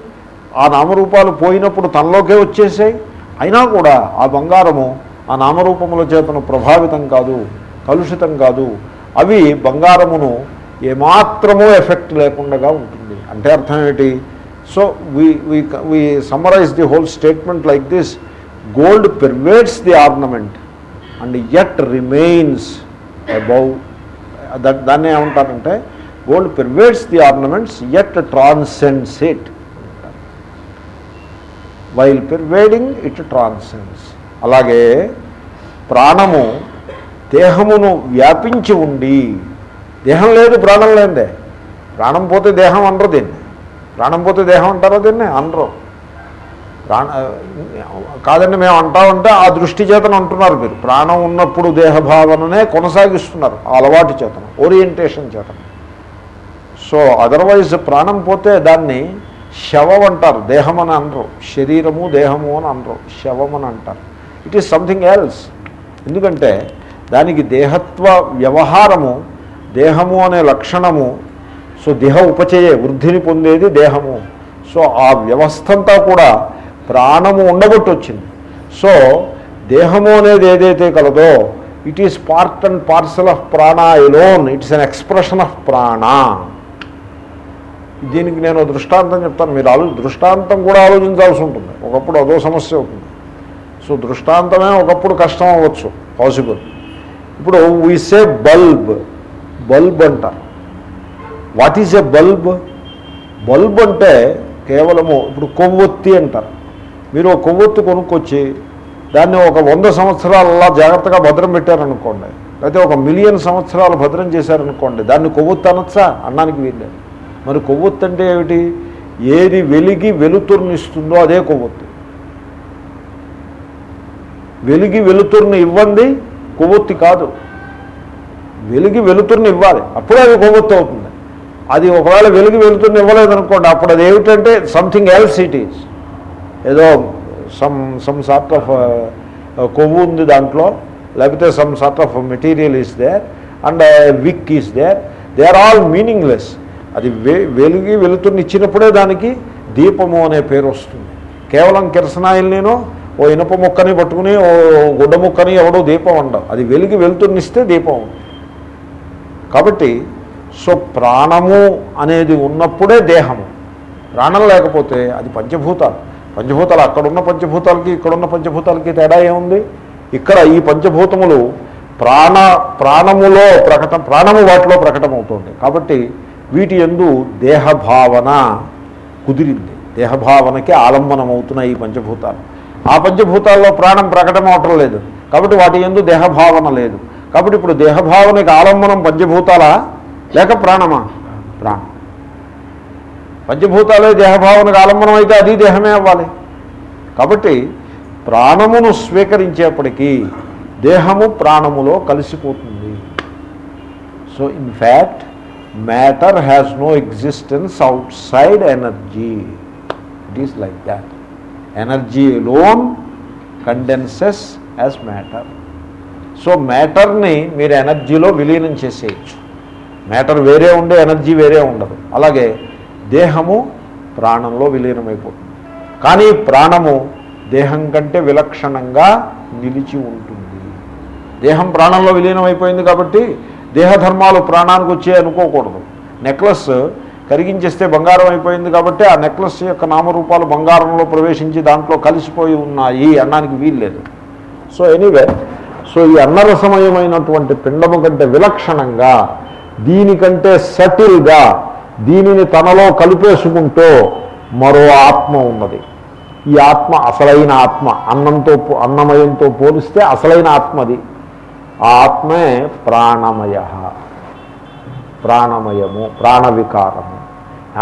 Speaker 1: ఆ నామరూపాలు పోయినప్పుడు తనలోకే వచ్చేసాయి. అయినా కూడా ఆ బంగారము ఆ నామరూపముల చేతను ప్రభావితం కాదు కలుషితం కాదు. అవి బంగారమును ఏమాత్రమూ ఎఫెక్ట్ లేకుండా ఉంటుంది. అంటే అర్థం ఏంటి so we we we summarize the whole statement like this gold pervades the ornament and yet remains above దాన్ని ఏమంటారంటే gold pervades the ornaments yet transcends it while pervading it transcends అలాగే ప్రాణము దేహమును వ్యాపించి ఉండి దేహం లేదు ప్రాణం లేదే. ప్రాణం పోతే దేహం అనరు దీన్ని. ప్రాణం పోతే దేహం అంటారో దీన్ని? అనరు. ప్రాణ కాదండి మేము అంటామంటే ఆ దృష్టి చేతన అంటున్నారు మీరు. ప్రాణం ఉన్నప్పుడు దేహభావననే కొనసాగిస్తున్నారు ఆ అలవాటు చేతను ఓరియంటేషన్ చేతనం. సో అదర్వైజ్ ప్రాణం పోతే దాన్ని శవం అంటారు దేహం అని అనరు. శరీరము దేహము అని అనరు శవం అని అంటారు. ఇట్ ఈస్ సంథింగ్ ఎల్స్ ఎందుకంటే దానికి దేహత్వ వ్యవహారము దేహము అనే లక్షణము సో దేహ ఉపచయే వృద్ధిని పొందేది దేహము. సో ఆ వ్యవస్థ అంతా కూడా ప్రాణము ఉండబట్టి వచ్చింది సో దేహము అనేది ఏదైతే కలదో it is part and parcel of prana alone it's an expression of prana దీనికి నేను దృష్టాంతం చెప్తాను. మీరు ఆలో దృష్టాంతం కూడా ఆలోచించాల్సి ఉంటుంది. ఒకప్పుడు అదో సమస్య అవుతుంది. సో దృష్టాంతమే ఒకప్పుడు కష్టం అవ్వచ్చు. పాసిబుల్ ఇప్పుడు వీ సే బల్బ్ బల్బ్ అంటారు what is a bulb bulb అంటే కేవలము ఇప్పుడు కొవ్వొత్తి అంటారు. మీరు కొవ్వొత్తి కొనుక్కొచ్చి దాన్ని ఒక వంద సంవత్సరాలలా జాగ్రత్తగా భద్రం పెట్టారనుకోండి. అయితే ఒక మిలియన్ సంవత్సరాలు భద్రం చేశారనుకోండి. దాన్ని కొవ్వొత్తి అనొచ్చా? అన్నానికి వీల్లేదు మరి కొవ్వొత్తి అంటే ఏమిటి? ఏది వెలిగి వెలుతురునిస్తుందో అదే కొవ్వొత్తి. వెలిగి వెలుతురుని ఇవ్వండి కొవ్వొత్తి కాదు. వెలిగి వెలుతురుని ఇవ్వాలి. అప్పుడే అది కొవ్వొత్తి అవుతుంది. అది ఒకవేళ వెలిగి వెలుతురుని ఇవ్వలేదనుకోండి అప్పుడు అది ఏమిటంటే సంథింగ్ ఎల్స్ ఇట్ ఈస్ ఏదో సమ్ సమ్ సార్ట్ ఆఫ్ కొవ్వు ఉంది దాంట్లో లేకపోతే some sort of material is there and wick is there they are all meaningless అది వే వెలిగి వెలుతురుని ఇచ్చినప్పుడే దానికి దీపము అనే పేరు వస్తుంది. కేవలం కిరసనాయిల్నేనో ఓ ఇనప ముక్కని పట్టుకుని ఓ గుడ్డ ముక్కని ఎవడో దీపం ఉండవు అది వెలిగి వెలుతురునిస్తే దీపం. కాబట్టి సో ప్రాణము అనేది ఉన్నప్పుడే దేహము. ప్రాణం లేకపోతే అది పంచభూతాలు. పంచభూతాలు అక్కడున్న పంచభూతాలకి ఇక్కడున్న పంచభూతాలకి తేడా ఏముంది? ఇక్కడ ఈ పంచభూతములు ప్రాణ ప్రాణములో ప్రకటన ప్రాణము వాటిలో ప్రకటమవుతుంది. కాబట్టి వీటి ఎందు దేహభావన కుదిరింది. దేహభావనకి ఆలంబనమవుతున్నాయి ఈ పంచభూతాలు. ఆ పంచభూతాల్లో ప్రాణం ప్రకటమవటం లేదు. కాబట్టి వాటి ఎందు దేహభావన లేదు. కాబట్టి ఇప్పుడు దేహభావనకి ఆలంబనం పంచభూతాలా? లేక ప్రాణమా? ప్రాణం. పంచభూతాలే దేహభావనకు ఆలంబనం అయితే అది దేహమే అవ్వాలి. కాబట్టి ప్రాణమును స్వీకరించేప్పటికీ దేహము ప్రాణములో కలిసిపోతుంది. So in fact matter has no existence outside energy it is like that energy alone condenses as matter so మ్యాటర్ని మీరు ఎనర్జీలో విలీనం చేసేయచ్చు. మ్యాటర్ వేరే ఉండే ఎనర్జీ వేరే ఉండదు. అలాగే దేహము ప్రాణంలో విలీనమైపోతుంది. కానీ ప్రాణము దేహం కంటే విలక్షణంగా నిలిచి ఉంటుంది. దేహం ప్రాణంలో విలీనమైపోయింది కాబట్టి దేహధర్మాలు ప్రాణానికి వచ్చే అనుకోకూడదు. నెక్లెస్ కరిగించేస్తే బంగారం అయిపోయింది కాబట్టి ఆ నెక్లెస్ యొక్క నామరూపాలు బంగారంలో ప్రవేశించి దాంట్లో కలిసిపోయి ఉన్నాయి అనడానికి వీల్లేదు. సో ఎనీవే సో ఈ అన్నరసమయమైనటువంటి పిండము కంటే విలక్షణంగా దీనికంటే సటిల్గా దీనిని తనలో కలిపేసుకుంటూ మరో ఆత్మ ఉన్నది. ఈ ఆత్మ అసలైన ఆత్మ అన్నంతో పో- అన్నమయంతో పోలిస్తే అసలైన ఆత్మది ఆ ఆత్మే ప్రాణమయ. ప్రాణమయము ప్రాణవికారము.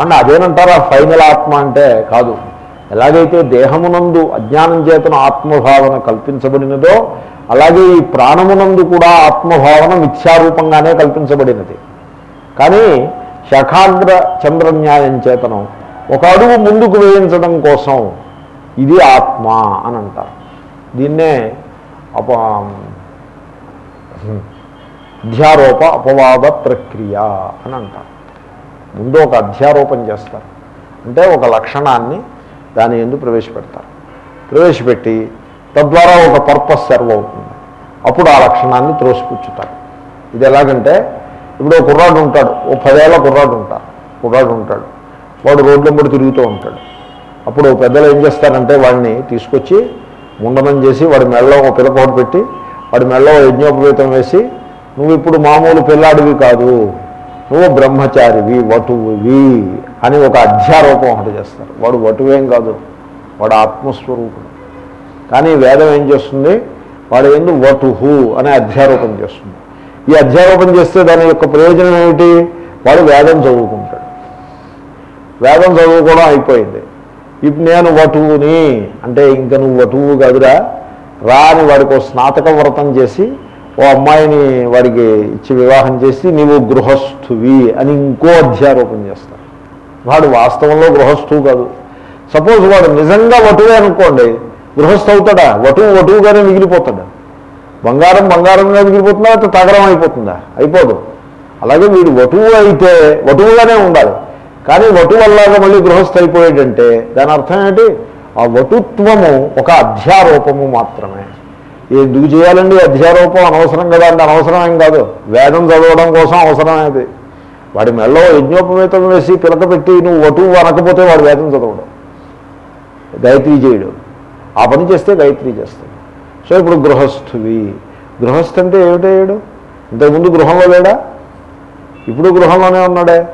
Speaker 1: ఏమన్నా అదేనంటారా? ఫైనల్ ఆత్మ అంటే కాదు. ఎలాగైతే దేహమునందు అజ్ఞానం చేతను ఆత్మభావన కల్పించబడినదో అలాగే ఈ ప్రాణమునందు కూడా ఆత్మభావన మిథ్యారూపంగానే కల్పించబడినది. కానీ శఖాగ్ర చంద్రన్యాయం చేతనం ఒక అడుగు ముందుకు వేయించడం కోసం ఇది ఆత్మ అని అంటారు. దీన్నే అప అధ్యారోప అపవాద ప్రక్రియ అని అంటారు. ముందు ఒక అధ్యారోపం చేస్తారు. అంటే ఒక లక్షణాన్ని దాని ఎందు ప్రవేశపెడతారు. ప్రవేశపెట్టి తద్వారా ఒక పర్పస్ సర్వ్ అవుతుంది. అప్పుడు ఆ లక్షణాన్ని త్రోసిపుచ్చుతారు. ఇది ఎలాగంటే ఇప్పుడు ఒక కుర్రాడు ఉంటాడు ఓ పదేళ్ళ కుర్రాడు ఉంటాడు కుర్రాడు ఉంటాడు. వాడు రోడ్లెంబడి తిరుగుతూ ఉంటాడు. అప్పుడు పెద్దలు ఏం చేస్తారంటే వాడిని తీసుకొచ్చి ముండనం చేసి వాడి మెళ్ళలో ఒక పిల్లకోట పెట్టి వాడి మెళ్ళలో యజ్ఞోపవేతం వేసి నువ్వు ఇప్పుడు మామూలు పిల్లాడివి కాదు నువ్వు బ్రహ్మచారివి వటువువి అని ఒక అధ్యారోపం ఒకటి చేస్తారు. వాడు వటువేం కాదు వాడు ఆత్మస్వరూపుడు. కానీ వేదం ఏం చేస్తుంది? వాడు ఎందు వటుహు అనే అధ్యారోపణ చేస్తుంది. ఈ అధ్యారోపణ చేస్తే దాని యొక్క ప్రయోజనం ఏమిటి? వాడు వేదం చదువుకుంటాడు. వేదం చదువుకోవడం అయిపోయింది. ఇప్పుడు నేను వటువుని అంటే ఇంక నువ్వు వటువు కాదురా. రాని వాడికి స్నాతక వ్రతం చేసి ఓ అమ్మాయిని వాడికి ఇచ్చి వివాహం చేసి నీవు గృహస్థువి అని ఇంకో అధ్యారోపణ చేస్తాడు వాడు వాస్తవంలో గృహస్థువు కాదు. సపోజ్ వాడు నిజంగా వటువే అనుకోండి గృహస్థ అవుతాడా? వటువు వటువుగానే మిగిలిపోతాడు. బంగారం బంగారంగా మిగిలిపోతుందా? అయితే తగరం అయిపోతుందా? అయిపోదు. అలాగే వీడు వటువు అయితే వటువుగానే ఉండాలి. కానీ వటువల్లాగా మళ్ళీ గృహస్థ అయిపోయాడంటే దాని అర్థం ఏంటి? ఆ వటుత్వము ఒక అధ్యారూపము మాత్రమే. ఎందుకు చేయాలండి? అధ్యారూపం అనవసరం కదా అంటే అనవసరం ఏం కాదు. వేదం చదవడం కోసం అవసరమేది వాడి మెళ్ళో యజ్ఞోపవేతం వేసి పిలక పెట్టి నువ్వు వటువు అనకపోతే వాడు వేదం చదవడం. గాయత్రి చేయడం. ఆ పని చేస్తే గాయత్రి చేస్తాడు. సో ఇప్పుడు గృహస్థువి. గృహస్థ అంటే ఏమిటయ్యాడు ఇంతకుముందు గృహంలో లేడా? ఇప్పుడు గృహంలోనే ఉన్నాడే.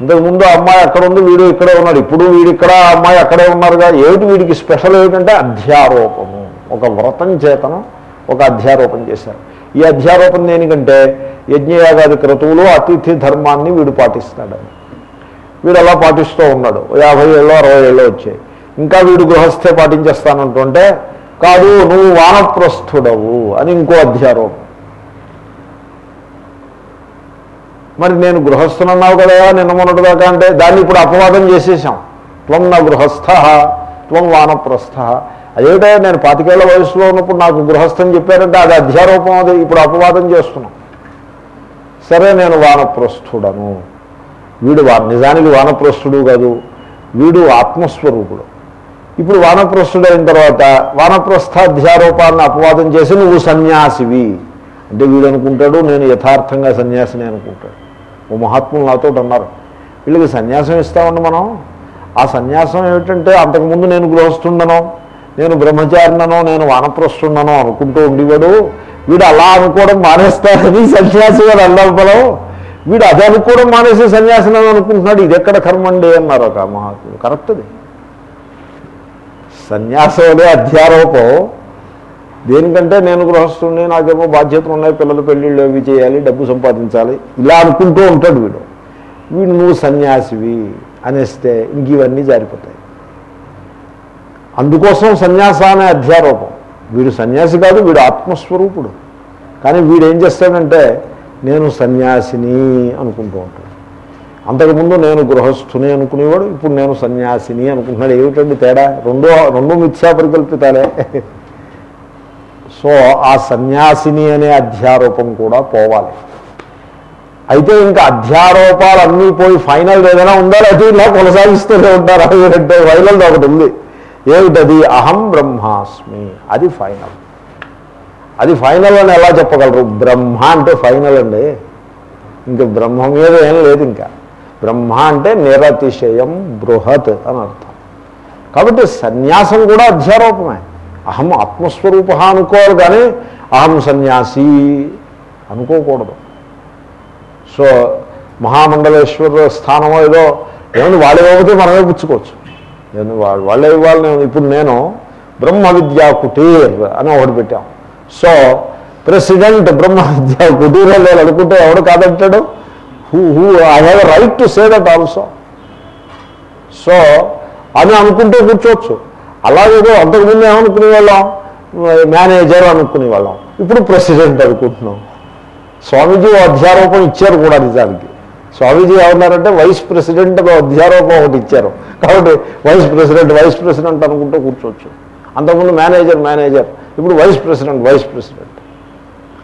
Speaker 1: ఇంతకుముందు అమ్మాయి అక్కడ ఉంది వీడు ఇక్కడే ఉన్నాడు. ఇప్పుడు వీడు ఇక్కడ ఆ అమ్మాయి అక్కడే ఉన్నారుగా. ఏమిటి వీడికి స్పెషల్ ఏమిటంటే అధ్యారోపము. ఒక వ్రతం చేతనం ఒక అధ్యారోపణ చేశారు. ఈ అధ్యారోపణ దేనికంటే యజ్ఞయాగాది క్రతువులు అతిథి ధర్మాన్ని వీడు పాటిస్తాడని. వీడు అలా పాటిస్తూ ఉన్నాడు. యాభై ఏళ్ళు అరవై ఏళ్ళు వచ్చాయి. ఇంకా వీడు గృహస్థే పాటించేస్తానంటుంటే కాదు నువ్వు వానప్రస్థుడవు అని ఇంకో అధ్యారోపం మరి నేను గృహస్థునన్నావు కదా నిన్న మొన్నటిదాకా అంటే దాన్ని ఇప్పుడు అపవాదం చేసేసాం త్వం నా గృహస్థ త్వం వానప్రస్థ. అదేమిటో నేను పాతికేళ్ళ వయసులో ఉన్నప్పుడు నాకు గృహస్థం చెప్పారంటే అది అధ్యారూపం అది. ఇప్పుడు అపవాదం చేస్తున్నాం. సరే నేను వానప్రస్థుడను. వీడు వా నిజానికి వానప్రస్థుడు కాదు. వీడు ఆత్మస్వరూపుడు. ఇప్పుడు వానప్రస్థుడైన తర్వాత తర్వాత వానప్రస్థాధ్యారోపాన్ని అపవాదం చేసి నువ్వు సన్యాసివి. అంటే వీడు అనుకుంటాడు నేను యథార్థంగా సన్యాసిని అనుకుంటాడు. ఓ మహాత్ములు నాతో అన్నారు వీళ్ళకి సన్యాసం ఇస్తామండి మనం. ఆ సన్యాసం ఏమిటంటే అంతకుముందు నేను గృహస్థుండను నేను బ్రహ్మచారినో నేను వానప్రస్థుండను అనుకుంటూ ఉండేవాడు. వీడు అలా అనుకోవడం మానేస్తాడని సన్యాసి గారు అల్లం వీడు అది అనుకోవడం మానేసి సన్యాసిని అనుకుంటున్నాడు. ఇది ఎక్కడ కర్మండి అన్నారు ఒక మహాత్ములు కరెక్ట్ది సన్యాసం అనే అధ్యారోపం. దేనికంటే నేను గృహస్థుడిని నాకేమో బాధ్యతలు ఉన్నాయి పిల్లలు పెళ్ళిళ్ళు అవి చేయాలి డబ్బు సంపాదించాలి. ఇలా అనుకుంటూ ఉంటాడు వీడు. వీడు నువ్వు సన్యాసివి అనేస్తే ఇంక ఇవన్నీ జారిపోతాయి. అందుకోసం సన్యాస అనే అధ్యారోపం. వీడు సన్యాసి కాదు వీడు ఆత్మస్వరూపుడు. కానీ వీడు ఏం చేస్తాడంటే నేను సన్యాసిని అనుకుంటూ ఉంటాడు. అంతకుముందు నేను గృహస్థుని అనుకునేవాడు ఇప్పుడు నేను సన్యాసిని అనుకుంటున్నాడు. ఏమిటండి తేడా? రెండో రెండు మిథ్యా పరికల్పితాలే. సో ఆ సన్యాసిని అనే అధ్యారోపం కూడా పోవాలి. అయితే ఇంకా అధ్యారోపాలు అన్నీ పోయి ఫైనల్ ఏదైనా ఉందా అది ఇలా కొనసాగిస్తూనే ఉంటారా? అంటే ఫైనల్ ఒకటి ఉంది. ఏమిటది? అహం బ్రహ్మాస్మి. అది ఫైనల్. అది ఫైనల్ అని ఎలా చెప్పగలరు? బ్రహ్మ అంటే ఫైనల్ అండి. ఇంకా బ్రహ్మ మీద ఏం లేదు ఇంకా. బ్రహ్మ అంటే నిరతిశయం బృహత్ అని అర్థం. కాబట్టి సన్యాసం కూడా అధ్యారోపమే. అహం ఆత్మస్వరూప అనుకోరు కానీ అహం సన్యాసి అనుకోకూడదు. సో మహామండలేశ్వర స్థానమో ఏదో ఏమైనా వాళ్ళు ఇవ్వకపోతే మనమే పుచ్చుకోవచ్చు. నేను వాళ్ళు వాళ్ళే ఇవ్వాలి నేను ఇప్పుడు నేను బ్రహ్మ విద్యా కుటీర్ అని ఒకటి పెట్టాం. సో ప్రెసిడెంట్ బ్రహ్మ విద్యా కుటీర్ అని అనుకుంటే ఎవడు కాదంటాడు? Who who I have right to say that also so అని అనుకుంటూ కూర్చోవచ్చు. అలాగే అంతకుముందు ఏమనుకునే వాళ్ళం? మేనేజర్ అనుకునే వాళ్ళం. ఇప్పుడు ప్రెసిడెంట్ అనుకుంటున్నాం. స్వామీజీ అధ్యారోపణ ఇచ్చారు కూడా నిజానికి. స్వామీజీ ఏమన్నారంటే వైస్ ప్రెసిడెంట్ ఒక అధ్యారోపం ఒకటి ఇచ్చారు. కాబట్టి వైస్ ప్రెసిడెంట్ వైస్ ప్రెసిడెంట్ అనుకుంటూ కూర్చోవచ్చు. అంతకుముందు మేనేజర్ మేనేజర్. ఇప్పుడు వైస్ ప్రెసిడెంట్ వైస్ ప్రెసిడెంట్.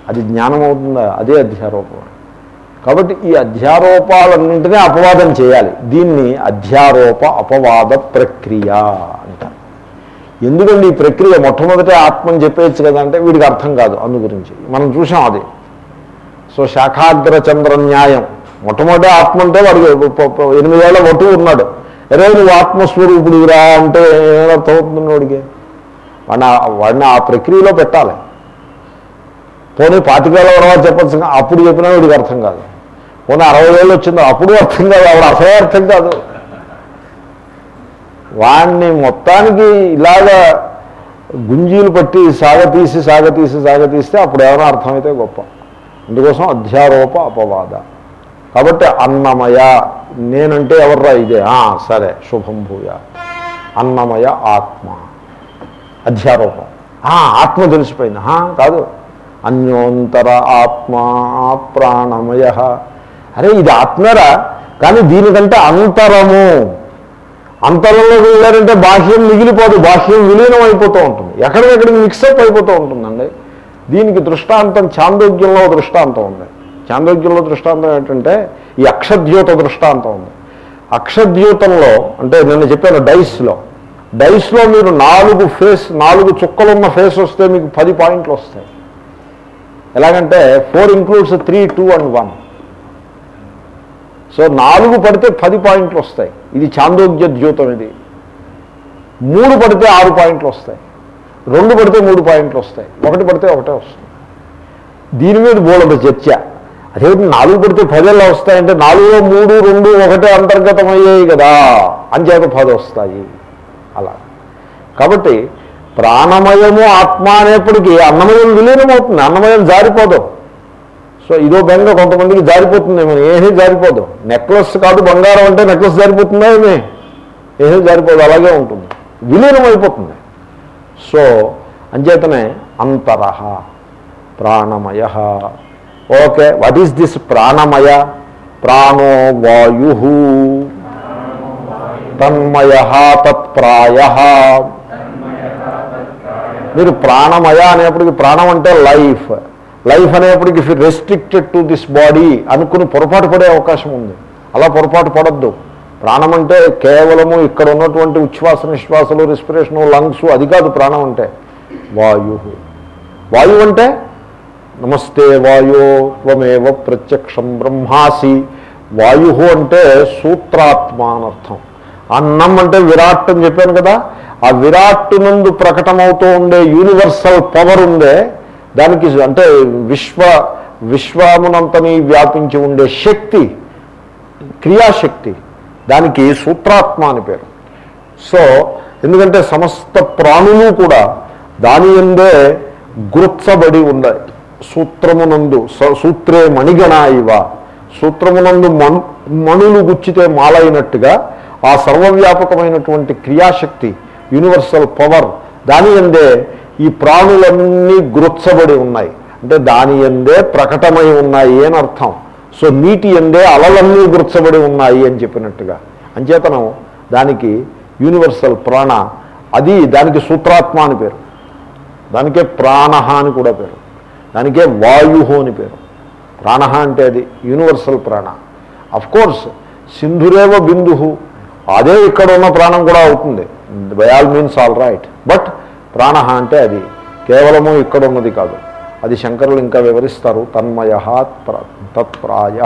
Speaker 1: అది జ్ఞానం అవుతుందా? అదే అధ్యారోపం కాబట్టి ఈ అధ్యారోపాలన్నింటినీ అపవాదం చేయాలి. దీన్ని అధ్యారోప అపవాద ప్రక్రియ అంటారు. ఎందుకండి ఈ ప్రక్రియ? మొట్టమొదటి ఆత్మని చెప్పేయచ్చు కదా అంటే వీడికి అర్థం కాదు అందు గురించి. మనం చూసాం అది. సో శాఖాగ్ర చంద్ర న్యాయం. మొట్టమొదటి ఆత్మ అంటే వాడికి ఎనిమిదేళ్ళ ఒట్టు ఉన్నాడు. అరే నువ్వు ఆత్మస్వరూపుడురా అంటే ఏమర్థం అవుతుంది వాడికి? వాడిని వాడిని ఆ ప్రక్రియలో పెట్టాలి. పోనీ పాతికేళ్ళ తర్వాత చెప్పచ్చు అప్పుడు చెప్పినా వీడికి అర్థం కాదు. పోనీ అరవై ఏళ్ళు వచ్చిందో అప్పుడు అర్థం కాదు ఆవిడ అసలే అర్థం కాదు. వాణ్ణి మొత్తానికి ఇలాగా గుంజీలు పట్టి సాగతీసి సాగతీసి సాగతీస్తే అప్పుడు ఏమైనా అర్థమైతే గొప్ప. అందుకోసం అధ్యారోప అపవాద. కాబట్టి అన్నమయ నేనంటే ఎవర్రా ఇదే? ఆ, సరే శుభం భూయ. అన్నమయ ఆత్మ. అధ్యారోపం. ఆ, ఆత్మ తెలిసిపోయింది. కాదు. అన్యోంతర ఆత్మ ప్రాణమయ. అరే ఇది ఆత్మరా? కానీ దీనికంటే అంతరము. అంతరంలోకి వెళ్ళారంటే బాహ్యం మిగిలిపోదు. బాహ్యం విలీనం అయిపోతూ ఉంటుంది. ఎక్కడికెక్కడికి మిక్సప్ అయిపోతూ ఉంటుందండి. దీనికి దృష్టాంతం చాందోగ్యంలో దృష్టాంతం ఉంది. చాందోగ్యంలో దృష్టాంతం ఏంటంటే ఈ అక్షద్యోత దృష్టాంతం ఉంది. అక్షద్యూతంలో అంటే నిన్న చెప్పాను డైస్లో. డైస్లో మీరు నాలుగు ఫేస్ నాలుగు చుక్కలున్న ఫేస్ వస్తే మీకు పది పాయింట్లు వస్తాయి. ఎలాగంటే four includes three two and one. So నాలుగు పడితే పది పాయింట్లు వస్తాయి. ఇది చాందోగ్య ద్యూతం ఇది. మూడు పడితే ఆరు పాయింట్లు వస్తాయి. రెండు పడితే మూడు పాయింట్లు వస్తాయి. ఒకటి పడితే ఒకటే వస్తుంది. దీని మీద బోలదు చర్చ. అదే నాలుగు పడితే పదేళ్ళు వస్తాయంటే నాలుగులో మూడు రెండు ఒకటే అంతర్గతం అయ్యాయి కదా. అంచేత పది వస్తాయి. అలా. కాబట్టి ప్రాణమయము ఆత్మ అనేప్పటికీ అన్నమయం విలీనం అవుతుంది అన్నమయం జారిపోదు. సో ఇదో బెంగ కొంతమందికి జారిపోతుందేమో. ఏమీ జారిపోదు. నెక్లెస్ కాదు బంగారం అంటే నెక్లెస్ జారిపోతుందా ఏమీ? ఏమీ జారిపోదు అలాగే ఉంటుంది. విలీనం అయిపోతుంది. సో అంచేతనే అంతరహ ప్రాణమయ. ఓకే వాట్ ఈస్ దిస్ ప్రాణమయ? ప్రాణో వాయు. తన్మయ తత్ప్రాయ. మీరు ప్రాణమయ అనేప్పటికీ ప్రాణం అంటే లైఫ్. లైఫ్ అనేప్పటికీ రెస్ట్రిక్టెడ్ టు దిస్ బాడీ అనుకుని పొరపాటు పడే అవకాశం ఉంది. అలా పొరపాటు పడద్దు. ప్రాణం అంటే కేవలము ఇక్కడ ఉన్నటువంటి ఉచ్ఛ్వాస నిశ్వాసలు రెస్పిరేషను లంగ్స్ అది కాదు ప్రాణం అంటే. వాయు. వాయు అంటే నమస్తే వాయో త్వమేవ ప్రత్యక్షం బ్రహ్మాసి. వాయు అంటే సూత్రాత్మ అనర్థం అన్నం అంటే విరాట్ అని చెప్పాను కదా. ఆ విరాట్ నందు ప్రకటమవుతూ ఉండే యూనివర్సల్ పవర్ ఉందే దానికి అంటే విశ్వ విశ్వమునంతని వ్యాపించి ఉండే శక్తి క్రియాశక్తి దానికి సూత్రాత్మ అని పేరు. సో ఎందుకంటే సమస్త ప్రాణులు కూడా దాని ఎందే గుర్చబడి ఉన్నాయి సూత్రమునందు స- సూత్రే మణిగణ ఇవ. సూత్రమునందు మణు మణులు గుచ్చితే మాలైనట్టుగా ఆ సర్వవ్యాపకమైనటువంటి క్రియాశక్తి యూనివర్సల్ పవర్ దాని ఎందే ఈ ప్రాణులన్నీ గుర్చబడి ఉన్నాయి. అంటే దాని ఎందే ప్రకటమై ఉన్నాయి అని అర్థం. సో నీటి ఎందే అలలన్నీ గుర్చబడి ఉన్నాయి అని చెప్పినట్టుగా. అంచేతనం దానికి యూనివర్సల్ ప్రాణ అది దానికి సూత్రాత్మ అని పేరు. దానికే ప్రాణ అని కూడా పేరు. దానికే వాయు అని పేరు. ప్రాణ అంటే అది యూనివర్సల్ ప్రాణ. అఫ్ కోర్స్ సింధురేవ బిందు. అదే ఇక్కడ ఉన్న ప్రాణం కూడా అవుతుంది. By all means all right but ప్రాణ అంటే అది కేవలము ఇక్కడ ఉన్నది కాదు. అది శంకరులు ఇంకా వివరిస్తారు తన్మయ తత్ప్రాయ.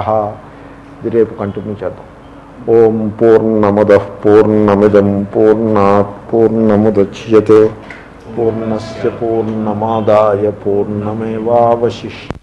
Speaker 1: ఇది రేపు కంటిన్యూ చేద్దాం. ఓం పూర్ణముద పూర్ణమిదం పూర్ణాత్ పూర్ణముద్యతే పూర్ణస్ పూర్ణమాదాయ పూర్ణమేవాశిష్య